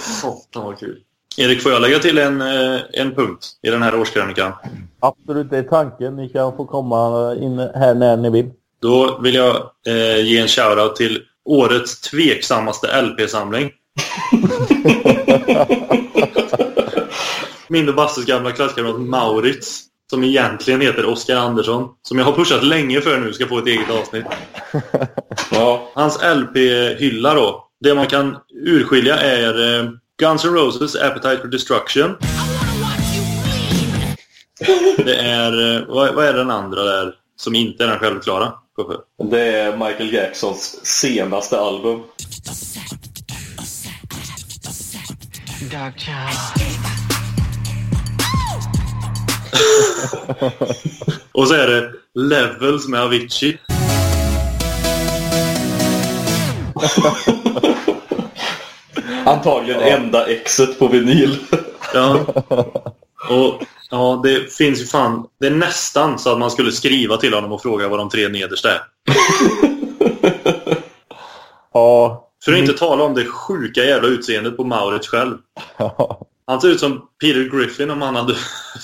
Satan vad kul. Erik, får jag lägga till en, eh, en punkt i den här årskrönikan? Absolut, det är tanken. Ni kan få komma in här när ni vill. Då vill jag eh, ge en shoutout till årets tveksammaste LP-samling. Min och Basses gamla klasskamrat Maurits, som egentligen heter Oskar Andersson, som jag har pushat länge för nu ska få ett eget avsnitt. Ja, hans LP-hylla då. Det man kan urskilja är eh, Guns N' Roses Appetite for Destruction. Det är... eh, Vad, vad är den andra där som inte är den självklara? Det är Michael Jacksons senaste album. Och så är det Levels med Avicii. Antagligen enda exet på vinyl. Ja. Och ja, det finns ju fan... Det är nästan så att man skulle skriva till honom och fråga vad de tre nedersta är. Ja. För att inte tala om det sjuka jävla utseendet på Maurits själv. Han ser ut som Peter Griffin om han hade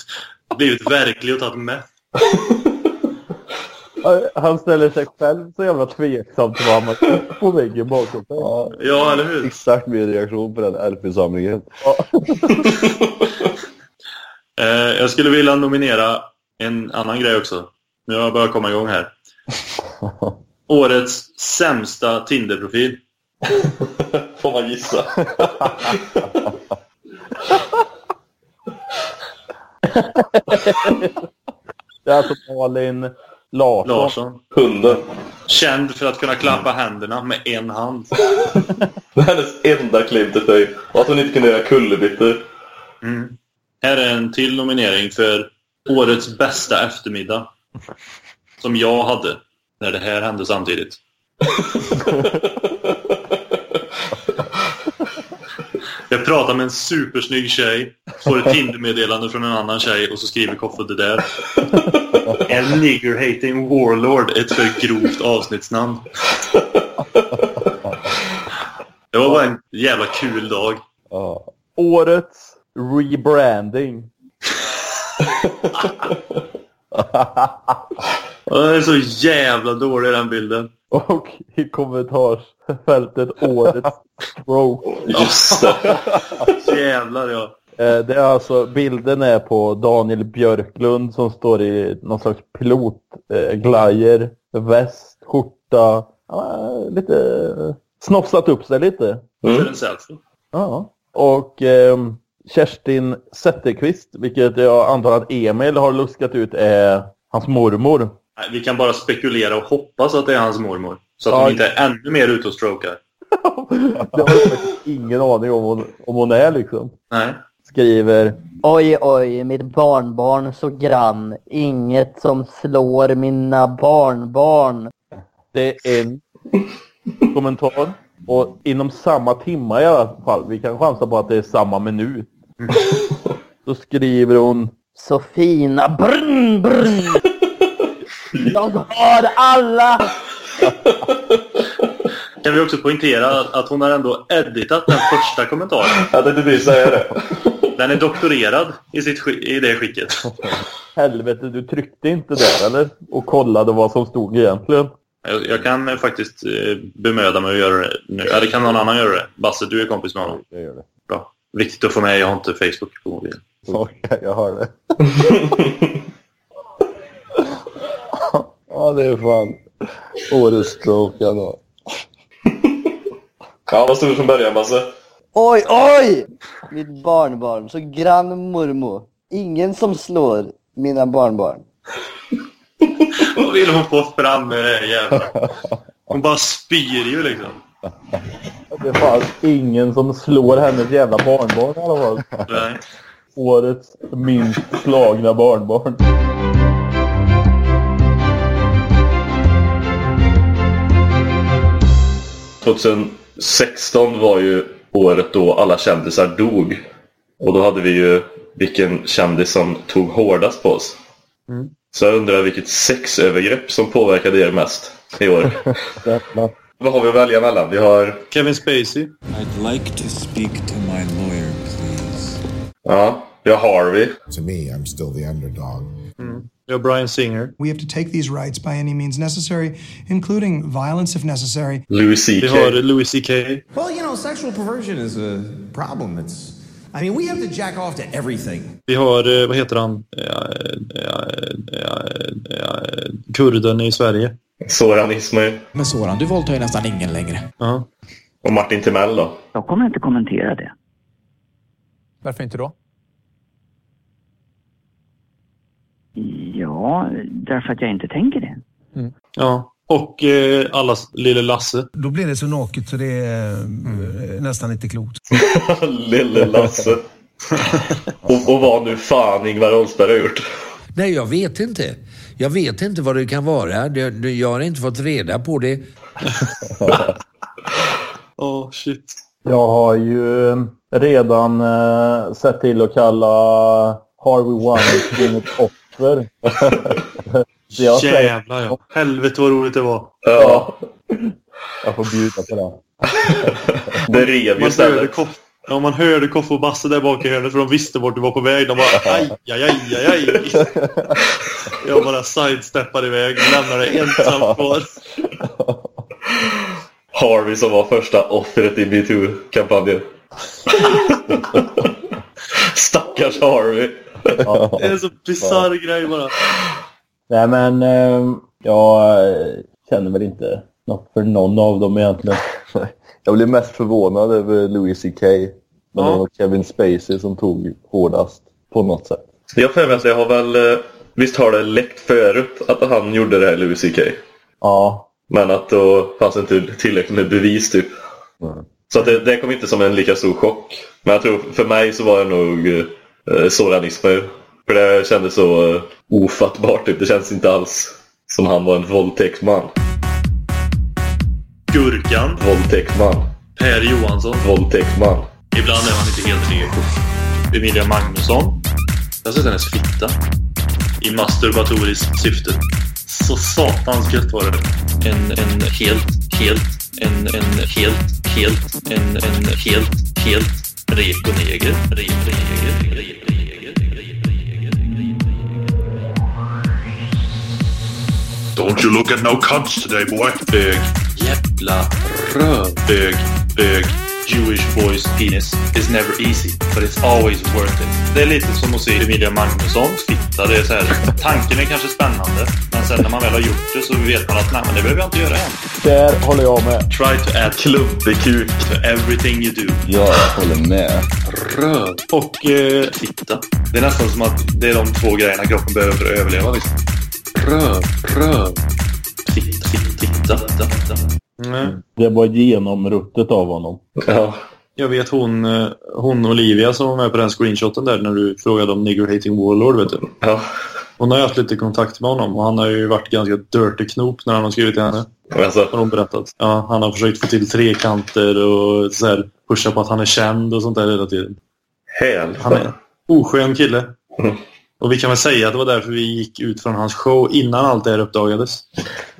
blivit verklig och tagit med. Han ställer sig själv så jävla tveksamt till vad han har på väggen bakom sig. Ja, eller hur? Exakt min reaktion på den LP-samlingen. Eh, jag skulle vilja nominera en annan grej också. Nu har jag börjat komma igång här. Årets sämsta Tinder-profil. Får man gissa. Det är alltså Malin Larsson. Larsson. Hunden. Känd för att kunna klappa händerna med en hand. Det är hennes enda claim to fame. Och att hon inte kunde göra kullerbyttor. Mm. Här är en till nominering för årets bästa eftermiddag. Som jag hade när det här hände samtidigt. Jag pratar med en supersnygg tjej, får ett Tinder-meddelande från en annan tjej och så skriver Koffe det där. En nigger-hating warlord, ett för grovt avsnittsnamn. Det var bara en jävla kul dag. Årets rebranding. Den är så jävla dålig den bilden. Och i kommentarsfältet årets stroke. Just det. Jävlar ja. Eh, Det är alltså, bilden är på Daniel Björklund som står i någon slags pilotglajer, väst, skjorta, lite snofsat upp sig lite. Mm. En selfie. Ja. Och ehm, Kerstin Zetterqvist, vilket jag antar att Emil har luskat ut är hans mormor. Vi kan bara spekulera och hoppas att det är hans mormor. Så att Ja. hon inte är ännu mer ute och strokar. Det har jag faktiskt ingen aning om hon, om hon är liksom. Nej. Skriver Oj, oj, mitt barnbarn så grann. Inget som slår mina barnbarn. Det är en kommentar. Och inom samma timma i alla fall. Vi kan chansa på att det är samma minut. Så skriver hon Så fina. Brr, brr. Jag har alla. Kan vi också poängtera att, att hon har ändå editat den första kommentaren. Jag tänkte precis säga det. Den är doktorerad i, sitt, i det skicket. Helvete, du tryckte inte där eller? Och kollade vad som stod egentligen. Jag, jag kan faktiskt eh, bemöda mig att göra det nu. Eller kan någon annan göra det? Basse, du är kompis med honom. Jag gör det. Bra. Viktigt att få med. Jag har inte Facebook på mobilen. Okej, jag hör det. ja, det är fan årets stroke jag har. Ja, vad stod det från början Basse? Oj, oj! Mitt barnbarn. Så grann mormor. Ingen som slår mina barnbarn. Vad vill hon få fram med det här jävla? Hon bara spyr ju liksom. Det är fan ingen som slår hennes jävla barnbarn i alla fall. Nej. Årets minst slagna barnbarn. — 2016 var ju året då alla kändisar dog. Och då hade vi ju vilken kändis som tog hårdast på oss. Mm. Så jag undrar vilket sexövergrepp som påverkade er mest i år. Vad har vi att välja mellan? Vi har... Kevin Spacey. I'd like to speak to my lawyer, please. Ja, vi har Harvey. To me, I'm still the underdog. Vi har Brian Singer. We have to take these rights by any means necessary, including violence if necessary. Louis Vi CK. har Louis CK. Well, you know, sexual perversion is a problem. It's, I mean, we have to jack off to everything. Vi har, eh, vad heter han? Ja, ja, ja, ja, kurden i Sverige. Soran Ismail. Men Soran, du våldtar ju nästan ingen längre. Ja. Och Martin Timell då. Jag kommer inte kommentera det. Varför inte då? Ja, därför att jag inte tänker det. ja. Och eh, allas lille Lasse. Då blir det så naket så det är eh, nästan inte klokt. Lille Lasse. och, och vad nu fan Ingvar Oldsberg har gjort. Nej, jag vet inte. Jag vet inte vad det kan vara. Jag har inte fått reda på det. Oh, shit. Jag har ju redan eh, sett till att kalla Harvey Weinstein ett offer. Så jag säger, Jävlar ja. Helvete vad roligt det var. Ja, jag får bjuda på det. det rev ju Man hörde. Koff, ja, man hörde Koffe och Basse där bak i hörnet för de visste vart du var på väg. De bara aj, aj, aj, aj, aj. Jag bara sidesteppade iväg och lämnade dig ensam kvar. Harvey som var första offret i metoo-kampanjen. Stackars Harvey. Det är en så bisarr grej bara. Nej men eh, jag eh, känner väl inte något för någon av dem egentligen. Jag blev mest förvånad över Louis CK. Men Ja. det var Kevin Spacey som tog hårdast på något sätt. Jag för mig att det har väl... eh, Visst har det läckt förut att han gjorde det här Louis CK? Ja. Men att då fanns det inte tillräckligt med bevis typ. Så att det, det kom inte som en lika stor chock. Men jag tror för mig så var det nog eh, Soran Ismail. För det kändes så eh, ofattbart typ. Det känns inte alls som han var en våldtäktsman. Gurkan. Våldtäktsman. Per Johansson. Våldtäktsman. Ibland är man inte helt reko. Emilia Magnusson. Jag har sett hennes fitta. I masturbatoriskt syfte. Så satans gött var det. En, en helt, helt, en, en helt, helt, en, en helt, helt Don't you look at no cunts today, boy. Bög. Jävla röv. Bög. Bög. Jewish boys penis is never easy, but it's always worth it. Det är lite som att se Emilia Magnussons fitta. Det är så här, tanken är kanske spännande, men sen när man väl har gjort det så vet man att nej, men det behöver jag inte göra än. Där håller jag med. Try to add klumpig kuk to everything you do. Ja, jag håller med. Röv. Och eh, fitta. Det är nästan som att det är de två grejerna kroppen behöver för att överleva. Liksom. Röv, röv. Titta, titta, titta. Nej. Det var genomruttet av honom. Ja. Jag vet hon, eh, hon Olivia som var med på den screenshoten där när du frågade om Nigger Hating Warlord, vet du. Ja. Hon har ju haft lite kontakt med honom och han har ju varit ganska dirty knop när han har skrivit till henne. Alltså. Har hon berättat. Ja, han har försökt få till trekanter och så här, pusha på att han är känd och sånt där hela tiden. Hel. Han är en oskön kille. Och vi kan väl säga att det var därför vi gick ut från hans show innan allt det här uppdagades.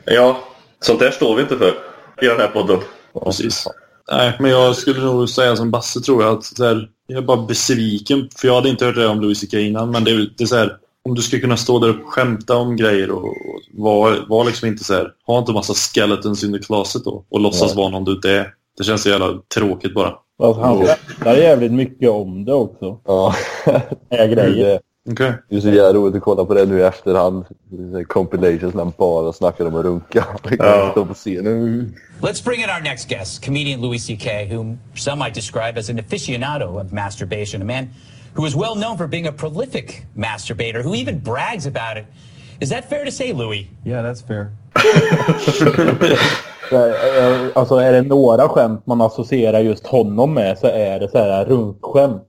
Ja, sånt där står vi inte för i den här podden. Precis. Nej, men jag skulle nog säga som Basse tror jag att så här, jag är bara besviken. För jag hade inte hört det om Louis CK innan. Men det är, det är så här, om du ska kunna stå där och skämta om grejer och, och vara var liksom inte så här, ha inte massa skeletons the closet då och låtsas Ja. vara någon du inte är. Det känns så jävla tråkigt bara. Alltså, han skämtar jävligt mycket om det också. Ja. Är grejer. Okej. Det är så jävla roligt att kolla på det nu i efterhand. Compilations när han bara snackar om att runka. Ja. På scenen. Let's bring in our next guest, comedian Louis C.K., whom some might describe as an aficionado of masturbation, a man who is well known for being a prolific masturbator, who even brags about it. Is that fair to say, Louis? Yeah, that's fair. Eh, Alltså är det några skämt man associerar just honom med så är det så här runkskämt.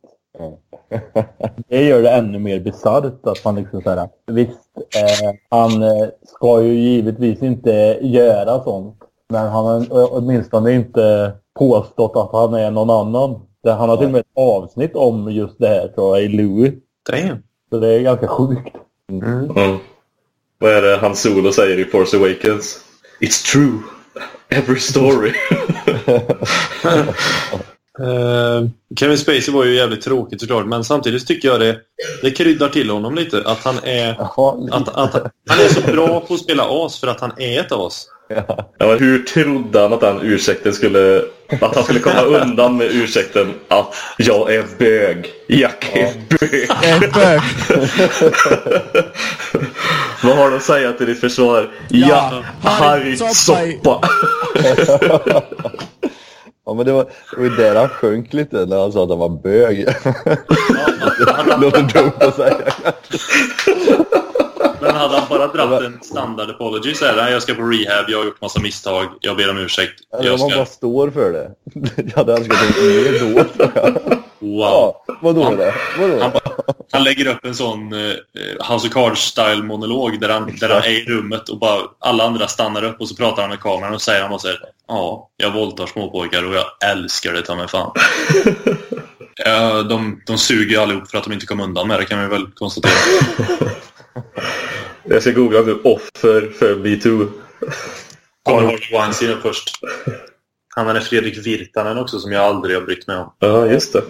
Det gör det ännu mer bisarrt att man liksom så här, visst, eh, han eh, ska ju givetvis inte göra sånt. Men han har åtminstone inte påstått att han är någon annan. Han har till och med ett avsnitt om just det här tror jag i Louis. Damn. Så det är ganska sjukt. Mm. Vad är det han Solo säger i Force Awakens? It's true. Every story. Eh, Kevin Spacey var ju jävligt tråkigt såklart, men samtidigt tycker jag det, det kryddar till honom lite. Att han är, att, att, han är så bra på att spela as för att han är ett as. Ja, men hur trodde han att den ursäkten skulle... Att han skulle komma undan med ursäkten att jag är bög. Jag är bög. Jag är bög. Vad har du att säga till ditt försvar? Ja, Harry Soppa. Ja, men det var, det var ju där han sjönk lite när han sa att han var bög. det låter dumt att säga. Men hade han bara dratt en standard apology så här, "Nej, jag ska på rehab, jag har gjort massa misstag, jag ber om ursäkt. Eller Jag om man ska... bara står för det. Jag hade önskat mer då. Wow. Ja, vadå det? Vadå? Han, han lägger upp en sån eh, House of Cards-style monolog där han, där han är i rummet och bara alla andra stannar upp och så pratar han med kameran och säger han så här, Ja, jag våldtar småpojkar och jag älskar det ta mig fan. Ja, de, de suger ju allihop för att de inte kom undan med det kan vi väl konstatera. Jag ska googla nu offer för B2. Kommer Harvey Weinstein först. Han är Fredrik Virtanen också som jag aldrig har brytt mig om. Ja, just det.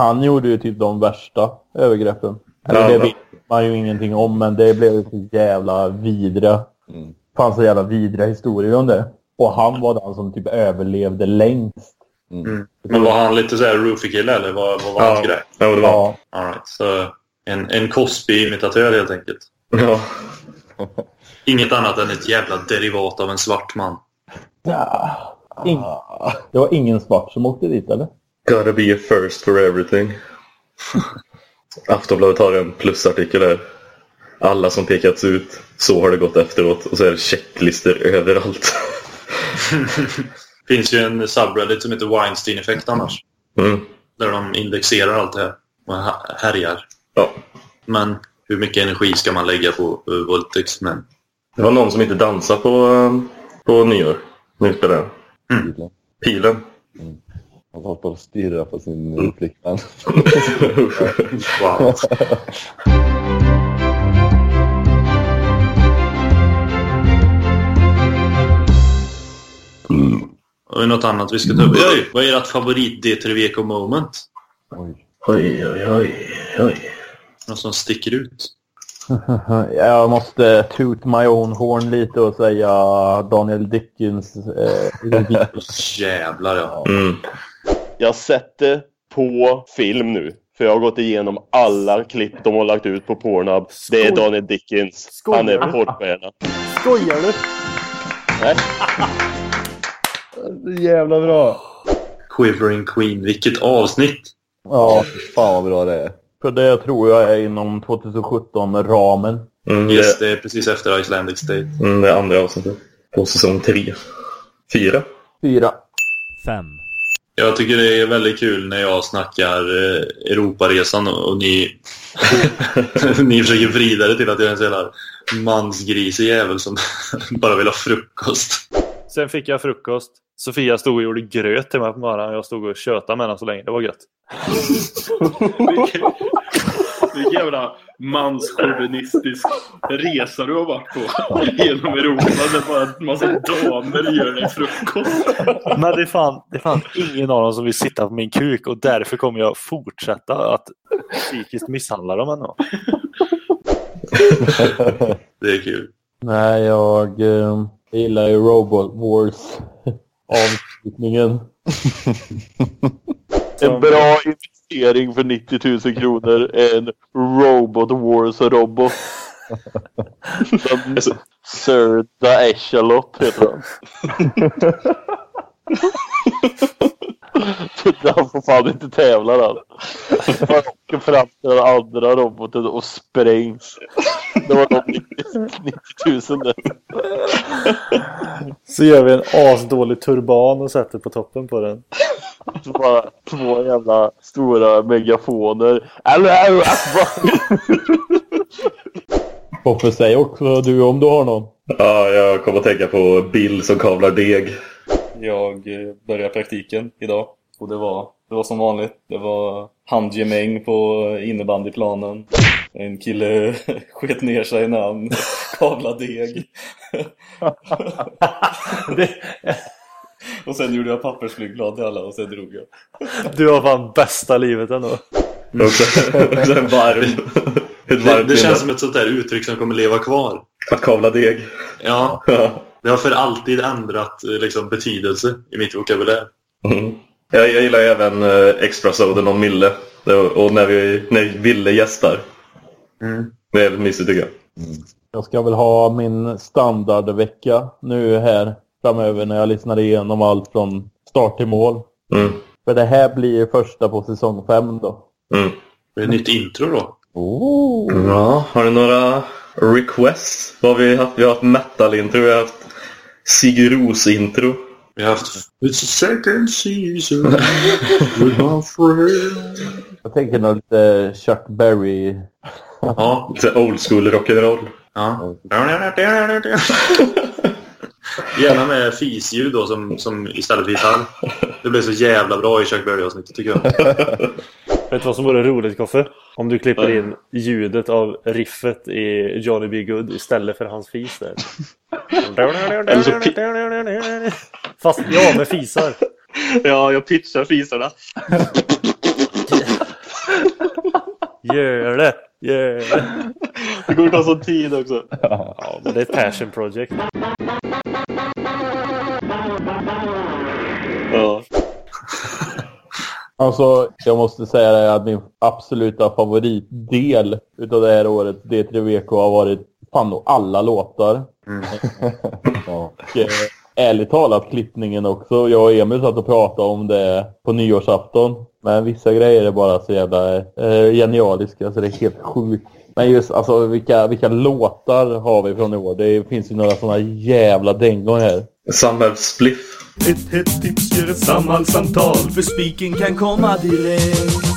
Han gjorde ju typ de värsta övergreppen. Eller det vet man ju ingenting om, men det blev ju så jävla vidriga. Mm. fanns så jävla vidriga historier om det. Och han var den som typ överlevde längst. Mm. Men var han lite såhär roofie-kille eller vad, vad var Ja. hans grej? Ja, det var. Ja. All right. Så en, en Cosby-imitatör helt enkelt. Ja. Inget annat än ett jävla derivat av en svart man. Ja. Ing... Det var ingen svart som åkte dit eller? Gotta be a first for everything. Aftonbladet har en plusartikel där. Alla som pekats ut, så har det gått efteråt. Och så är det checklistor överallt. finns ju en subreddit som heter Weinstein-effekt annars. Mm. Där de indexerar allt det här och härjar. Ja. Men hur mycket energi ska man lägga på uh, våldtäktsmän? Det var någon som inte dansade på, um, på nyår. Nu spelar jag. Mm. Pilen. Han var bara och stirrade på sin flickvän. Wow. Och något annat vi ska ta upp. Oj, vad är ert favorit D3VK moment? Oj. Oj, oj, oj, oj. Något som sticker ut? Jag måste toot my own horn lite och säga Daniel Dickens. Eh, Jävlar ja. Mm. Jag har sett det på film nu. För jag har gått igenom alla klipp de har lagt ut på Pornhub. Det är Skoj. Daniel Dickens. Han är porrstjärna. Skojar du? Nej. Jävla bra. Quivering Queen, vilket avsnitt! Ja, Fan vad bra det är. för det tror jag är inom 2017-ramen. Mm, Yes, det, det är precis efter Icelandic State. mm, det är andra avsnittet. På säsong tre. Fyra. Fyra. Fem. Jag tycker det är väldigt kul när jag snackar eh, Europaresan och, och ni, ni försöker vrida det till att jag är en sån jävla mansgrisig jävel som bara vill ha frukost. Sen fick jag frukost. Sofia stod och gjorde gröt till mig på morgonen. Jag stod och tjötade med henne så länge. Det var gött. Vilken jävla manschauvinistisk resa du har varit på genom Europa. Där bara en massa damer gör dig frukost. Men det är, fan, det är fan ingen av dem som vill sitta på min kuk och därför kommer jag fortsätta att psykiskt misshandla dem ändå. Det är kul. Nej, jag eh, gillar ju Robot Wars avslutningen. En bra investering för 90 000 kronor är en Robot Wars-robot. Som Sir the Echelop heter han. Han får fan inte tävla han. Han åker fram till den andra roboten och sprängs. Det var de 90 000 där. Så gör vi en asdålig turban och sätter på toppen på den. Så bara två jävla stora megafoner. Hello, Poppe, säg också du om du har någon. Ja, jag kommer att tänka på Bill som kavlar deg. Jag eh, började praktiken idag och det var, det var som vanligt. Det var handgemäng på innebandyplanen. En kille sket ner sig när han kavlade deg. och sen gjorde jag pappersflygblad till alla och sen drog jag. Du har fan bästa livet ändå. Också en varm. Det, det känns som ett sånt där uttryck som kommer leva kvar. Att kavla deg. Ja, det har för alltid ändrat eh, liksom, betydelse i mitt vokabulär. Mm. Jag, jag gillar även eh, extrasoden om Mille. Och när, vi, när Ville gästar. Mm. Det är mysigt tycker jag. Jag ska väl ha min standardvecka nu här framöver när jag lyssnar igenom allt från start till mål. Mm. För det här blir första på säsong fem då. Mm. Det är ett nytt intro då. Oh. Ja, har du några requests? Vad har vi haft? Vi har haft metal-intro, vi har haft Sigur Ros-intro. Vi har haft It's a second season with my friend. Jag tänker nog lite Chuck Berry. Ja. Lite old school rock'n'roll. Ja. Gärna med fisljud då som, som istället för gitarr. Det blev så jävla bra i Chuck Berry-avsnittet tycker jag. Vet du vad som vore roligt Koffe? Om du klipper in ljudet av riffet i Johnny B. Good istället för hans fis där. Eller så pi- Fast ja, med fisar. Ja, jag pitchar fisarna. Gör det! Gör det! Det kommer ta sån tid också. Ja, men det är ett passion project. Ja. Alltså, jag måste säga det att min absoluta favoritdel utav det här året D3VK har varit fan nog alla låtar. Och eh, ärligt talat klippningen också. Jag och Emil satt och pratade om det på nyårsafton. Men vissa grejer är bara så jävla eh, genialiska så det är helt sjukt. Men just alltså vilka, vilka låtar har vi från i år? Det finns ju några sådana jävla dängor här. Samhällsspliff. Ett hett tips ger ett samtalssamtal för spiken kan komma direkt.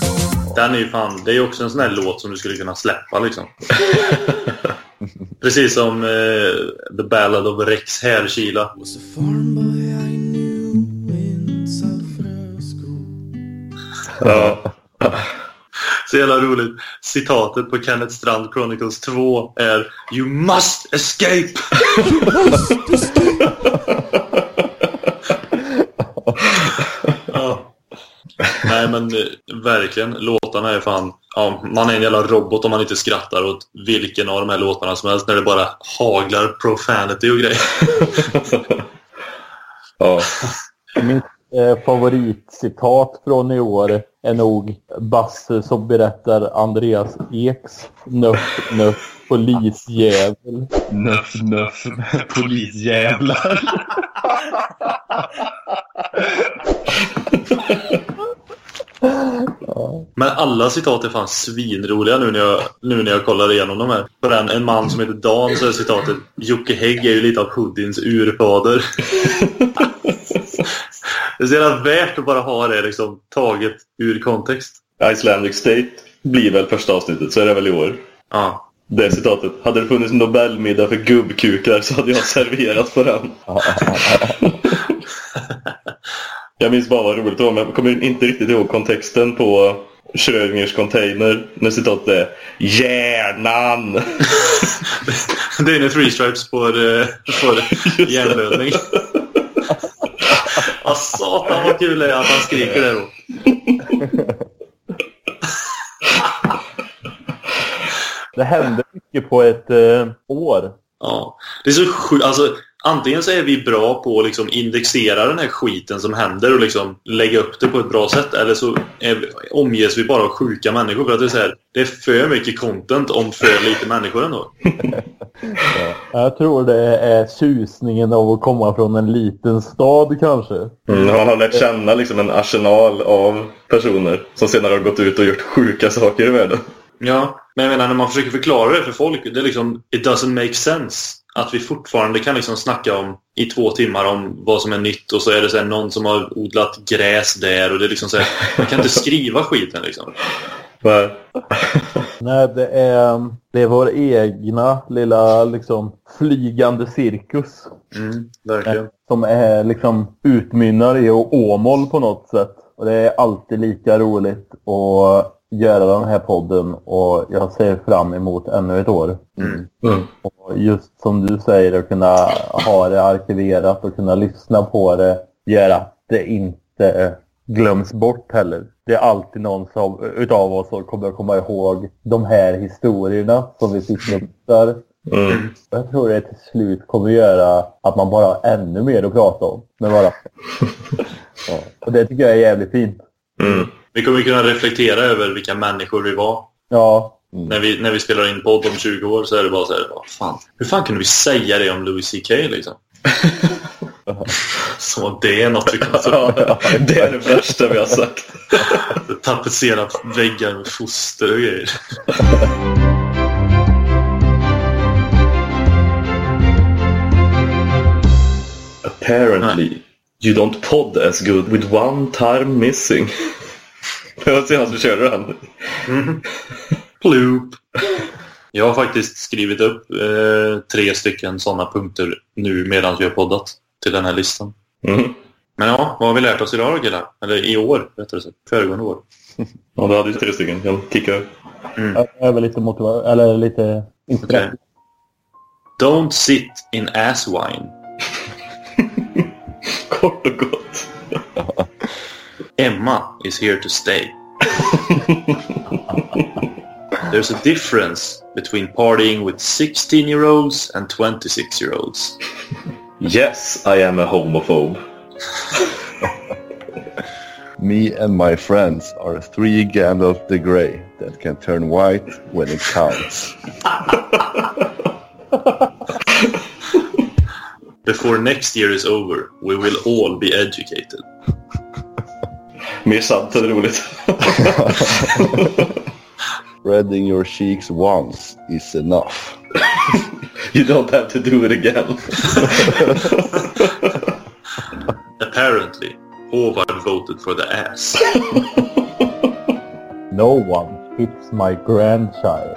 Den är ju fan, det är också en sån här låt som du skulle kunna släppa liksom. Precis som eh, The Ballad of Rex Härkila. Ja. Så jävla roligt. Citatet på Kenneth Strand Chronicles 2 är You must escape! ja. Nej men eh, verkligen, låtarna är fan... Ja, man är en jävla robot om man inte skrattar åt vilken av de här låtarna som helst när det bara haglar profanity och grejer. ja. Min eh, favoritcitat från i år är nog Basse som berättar Andreas Eks Nöff, nöff, polisjävel. Nöff, nöff, polisjävlar. Men alla citat är fan svinroliga nu när jag, nu när jag kollar igenom dem här. På den, en man som heter Dan så är citatet Jocke Hägg är ju lite av Hoodins urfader. det är så jävla värt att bara ha det liksom taget ur kontext. Icelandic State blir väl första avsnittet, så är det väl i år. Ja. Det citatet. Hade det funnits en Nobelmiddag för gubbkukar så hade jag serverat på den. jag minns bara vad roligt det var, men jag kommer inte riktigt ihåg kontexten på Schrödingers container. När citatet är Hjärnan! det är när Three Stripes får, eh, får hjärnblödning. Vad satan vad kul det är att han skriker det då. Det hände mycket på ett eh, år. Ja, det är så sjukt. Alltså, antingen så är vi bra på att liksom indexera den här skiten som händer och liksom lägga upp det på ett bra sätt. Eller så är, omges vi bara av sjuka människor. För att det är, så här, det är för mycket content om för lite människor ändå. Jag tror det är tjusningen av att komma från en liten stad kanske. Mm, man har lärt känna liksom en arsenal av personer som senare har gått ut och gjort sjuka saker i världen. Ja, men jag menar när man försöker förklara det för folk, det är liksom, it doesn't make sense. Att vi fortfarande kan liksom snacka om i två timmar om vad som är nytt och så är det så här, någon som har odlat gräs där och det är liksom så här, man kan inte skriva skiten liksom. Nej. Nej, det är, det är vår egna lilla liksom, flygande cirkus. Mm, verkligen. Som är liksom utmynnar i Åmål på något sätt. Och det är alltid lika roligt att göra den här podden och jag ser fram emot ännu ett år. Mm. Mm. Och just som du säger, att kunna ha det arkiverat och kunna lyssna på det gör att det inte glöms bort heller. Det är alltid någon som, utav oss som kommer att komma ihåg de här historierna som vi cyklar. Mm. Jag tror det till slut kommer göra att man bara har ännu mer att prata om med varandra. ja. Och det tycker jag är jävligt fint. Mm. Vi kommer kunna reflektera över vilka människor vi var. Ja. När, vi, när vi spelar in podd om 20 år så är det bara så här, vad fan, hur fan kunde vi säga det om Louis CK liksom? Som att det är något vi kan Ja, ja, det är det värsta vi har sagt. Tapetsera väggar med foster och grejer. Apparently, you don't pod as good with one time missing. Det var senast vi körde den. Ploop. Jag har faktiskt skrivit upp eh, tre stycken sådana punkter nu medan vi har poddat till den här listan. Mm. Men ja, vad har vi lärt oss idag killar? Eller i år, rättare sagt. Föregående år. Ja, du hade ju tre stycken. Jag kickar. Mm. Jag är väl lite motiverad, eller lite inspirerad. Okej. Don't sit in ass wine. Kort och gott. Emma is here to stay. There's a difference between partying with 16 year olds and 26 year olds. Yes, I am a homophobe. Me and my friends are three Gandalf the Grey that can turn white when it counts. Before next year is over, we will all be educated. Mer sant än roligt. Spreading your cheeks once is enough. you don't have to do it again. Apparently, Håvard voted for the ass. No one hits my grandchild.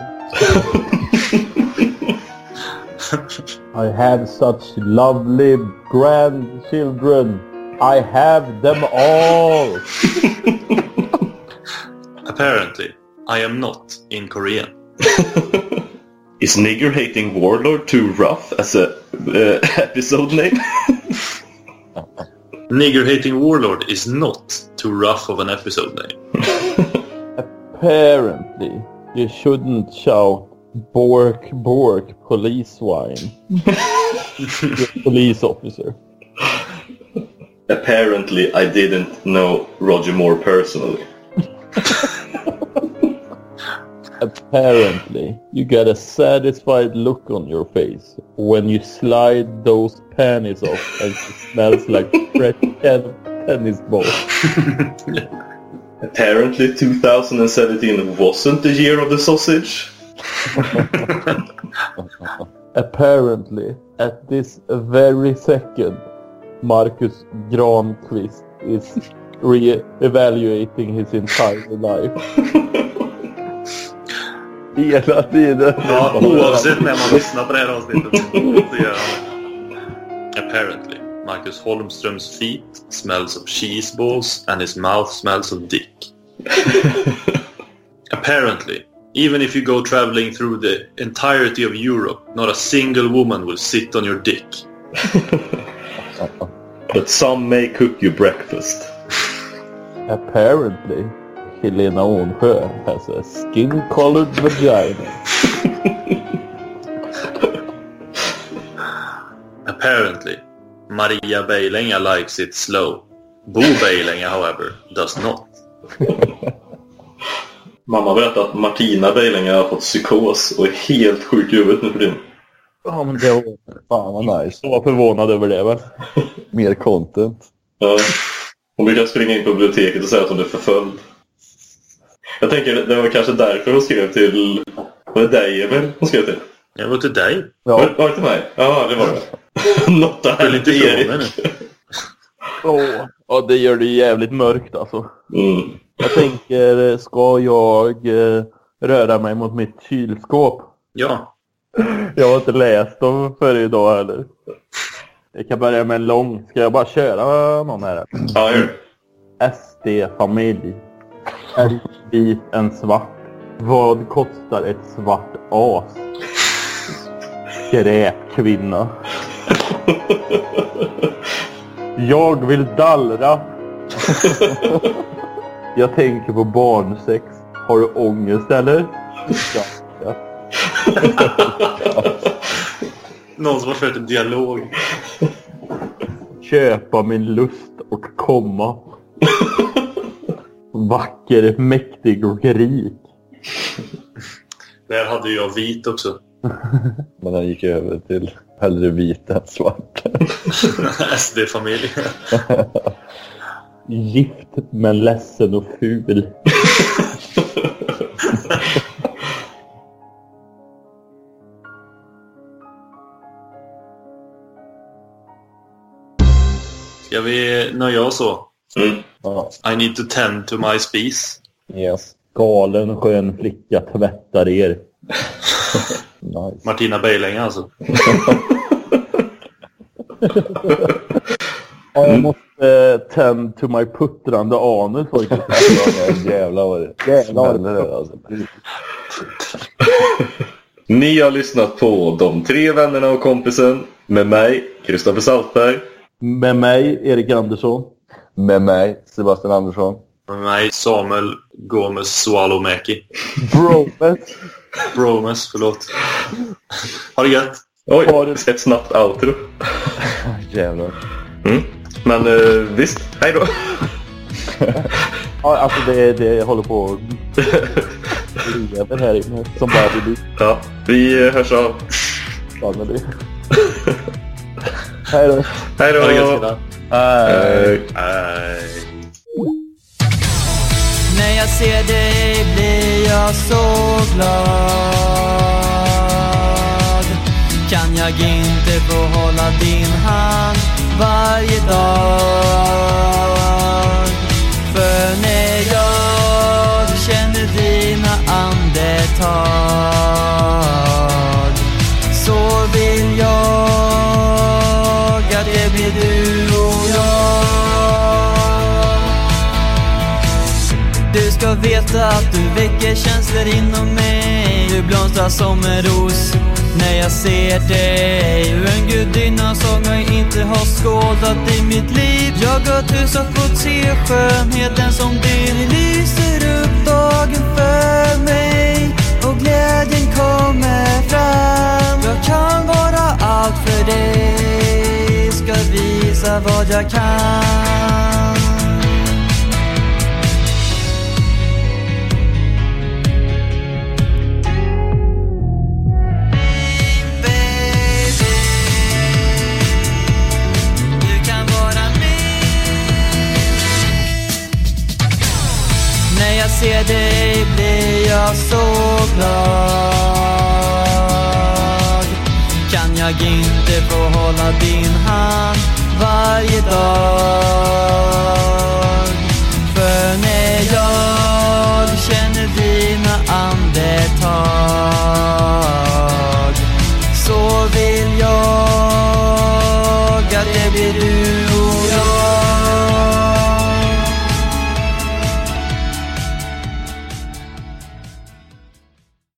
I have such lovely grandchildren. I have them all. Apparently, I am not in Korean. Is nigger hating warlord too rough as a uh, episode name? Nigger hating warlord is not too rough of an episode name. Apparently, you shouldn't shout bork bork police swine. Police officer. Apparently, I didn't know Roger Moore personally. Apparently, you get a satisfied look on your face when you slide those panties off and it smells like fresh ten- tennis balls. Apparently 2017 wasn't the year of the sausage. Apparently, at this very second, Marcus Granqvist is re-evaluating his entire life. Hela tiden. Ja, oavsett när man lyssnar på det här avsnittet så gör han Apparently, Marcus Holmströms feet smells of cheese balls and his mouth smells of dick. Apparently, even if you go traveling through the entirety of Europe, not a single woman will sit on your dick. But some may cook you breakfast. Apparently, Helena Ånsjö has a skin-colored vagina. Apparently, Maria Beilenga likes it slow. Bo Beilenga, however, does not. Mamma berättade att Martina Beilinge har fått psykos och är helt sjuk i huvudet nu för tiden. Ja, men det var... Fan vad nice. Jag var förvånad över det väl. Mer content. Ja. Hon brukar springa in på biblioteket och säga att hon är förföljd. Jag tänker det var kanske därför hon skrev till... Var det dig Emil hon skrev till? Jag var till dig. Ja. Var, var det till mig? Ja, det var det. Till ifrån mig Erik. Åh, ja, det gör det jävligt mörkt alltså. Mm. Jag tänker, ska jag eh, röra mig mot mitt kylskåp? Ja. Jag har inte läst dem för idag heller. Jag kan börja med en lång. Ska jag bara köra någon här? Ja, gör. SD-familj. En vit, en svart. Vad kostar ett svart as? Skräpkvinna. Jag vill dallra. Jag tänker på barnsex. Har du ångest eller? Ja. Någon som har fört en dialog. Köpa min lust och komma. Vacker, mäktig och rik. Där hade jag vit också. Men han gick över till hellre vit än svart. SD-familj. Gift men ledsen och ful. Ska vi nöja oss så? Mm. Ja. I need to tend to my species. Yes. Galen skön flicka tvättar er. nice. Martina Beilenga alltså. Ja, jag måste eh, tend to my puttrande anus faktiskt. Jävlar vad det Jävlar. alltså. Ni har lyssnat på De tre vännerna och kompisen med mig, Kristoffer Saltberg. Med mig, Erik Andersson. Med mig, Sebastian Andersson. Med mig Samuel Gomes Swallowmäki. Bromes. Bromes, förlåt. Ha det gött. Oj, ett snabbt outro. Jävlar. Mm. Men eh, visst, hej då. Ja, alltså det, det håller på att lever här inne som bara blir Ja, vi hörs av. med det. Hej då. Hej då. Hej. Hej. När jag ser dig blir jag så glad Kan jag inte få hålla din hand varje dag För när jag känner dina andetag ska veta att du väcker känslor inom mig. Du blomstrar som en ros när jag ser dig. Du är en gudinna som jag inte har skådat i mitt liv. Jag har tusen fått se skönheten som din. Lyser upp dagen för mig och glädjen kommer fram. Jag kan vara allt för dig. Ska visa vad jag kan. se dig blir jag så glad. Kan jag inte få hålla din hand varje dag? För när jag känner dina andetag så vill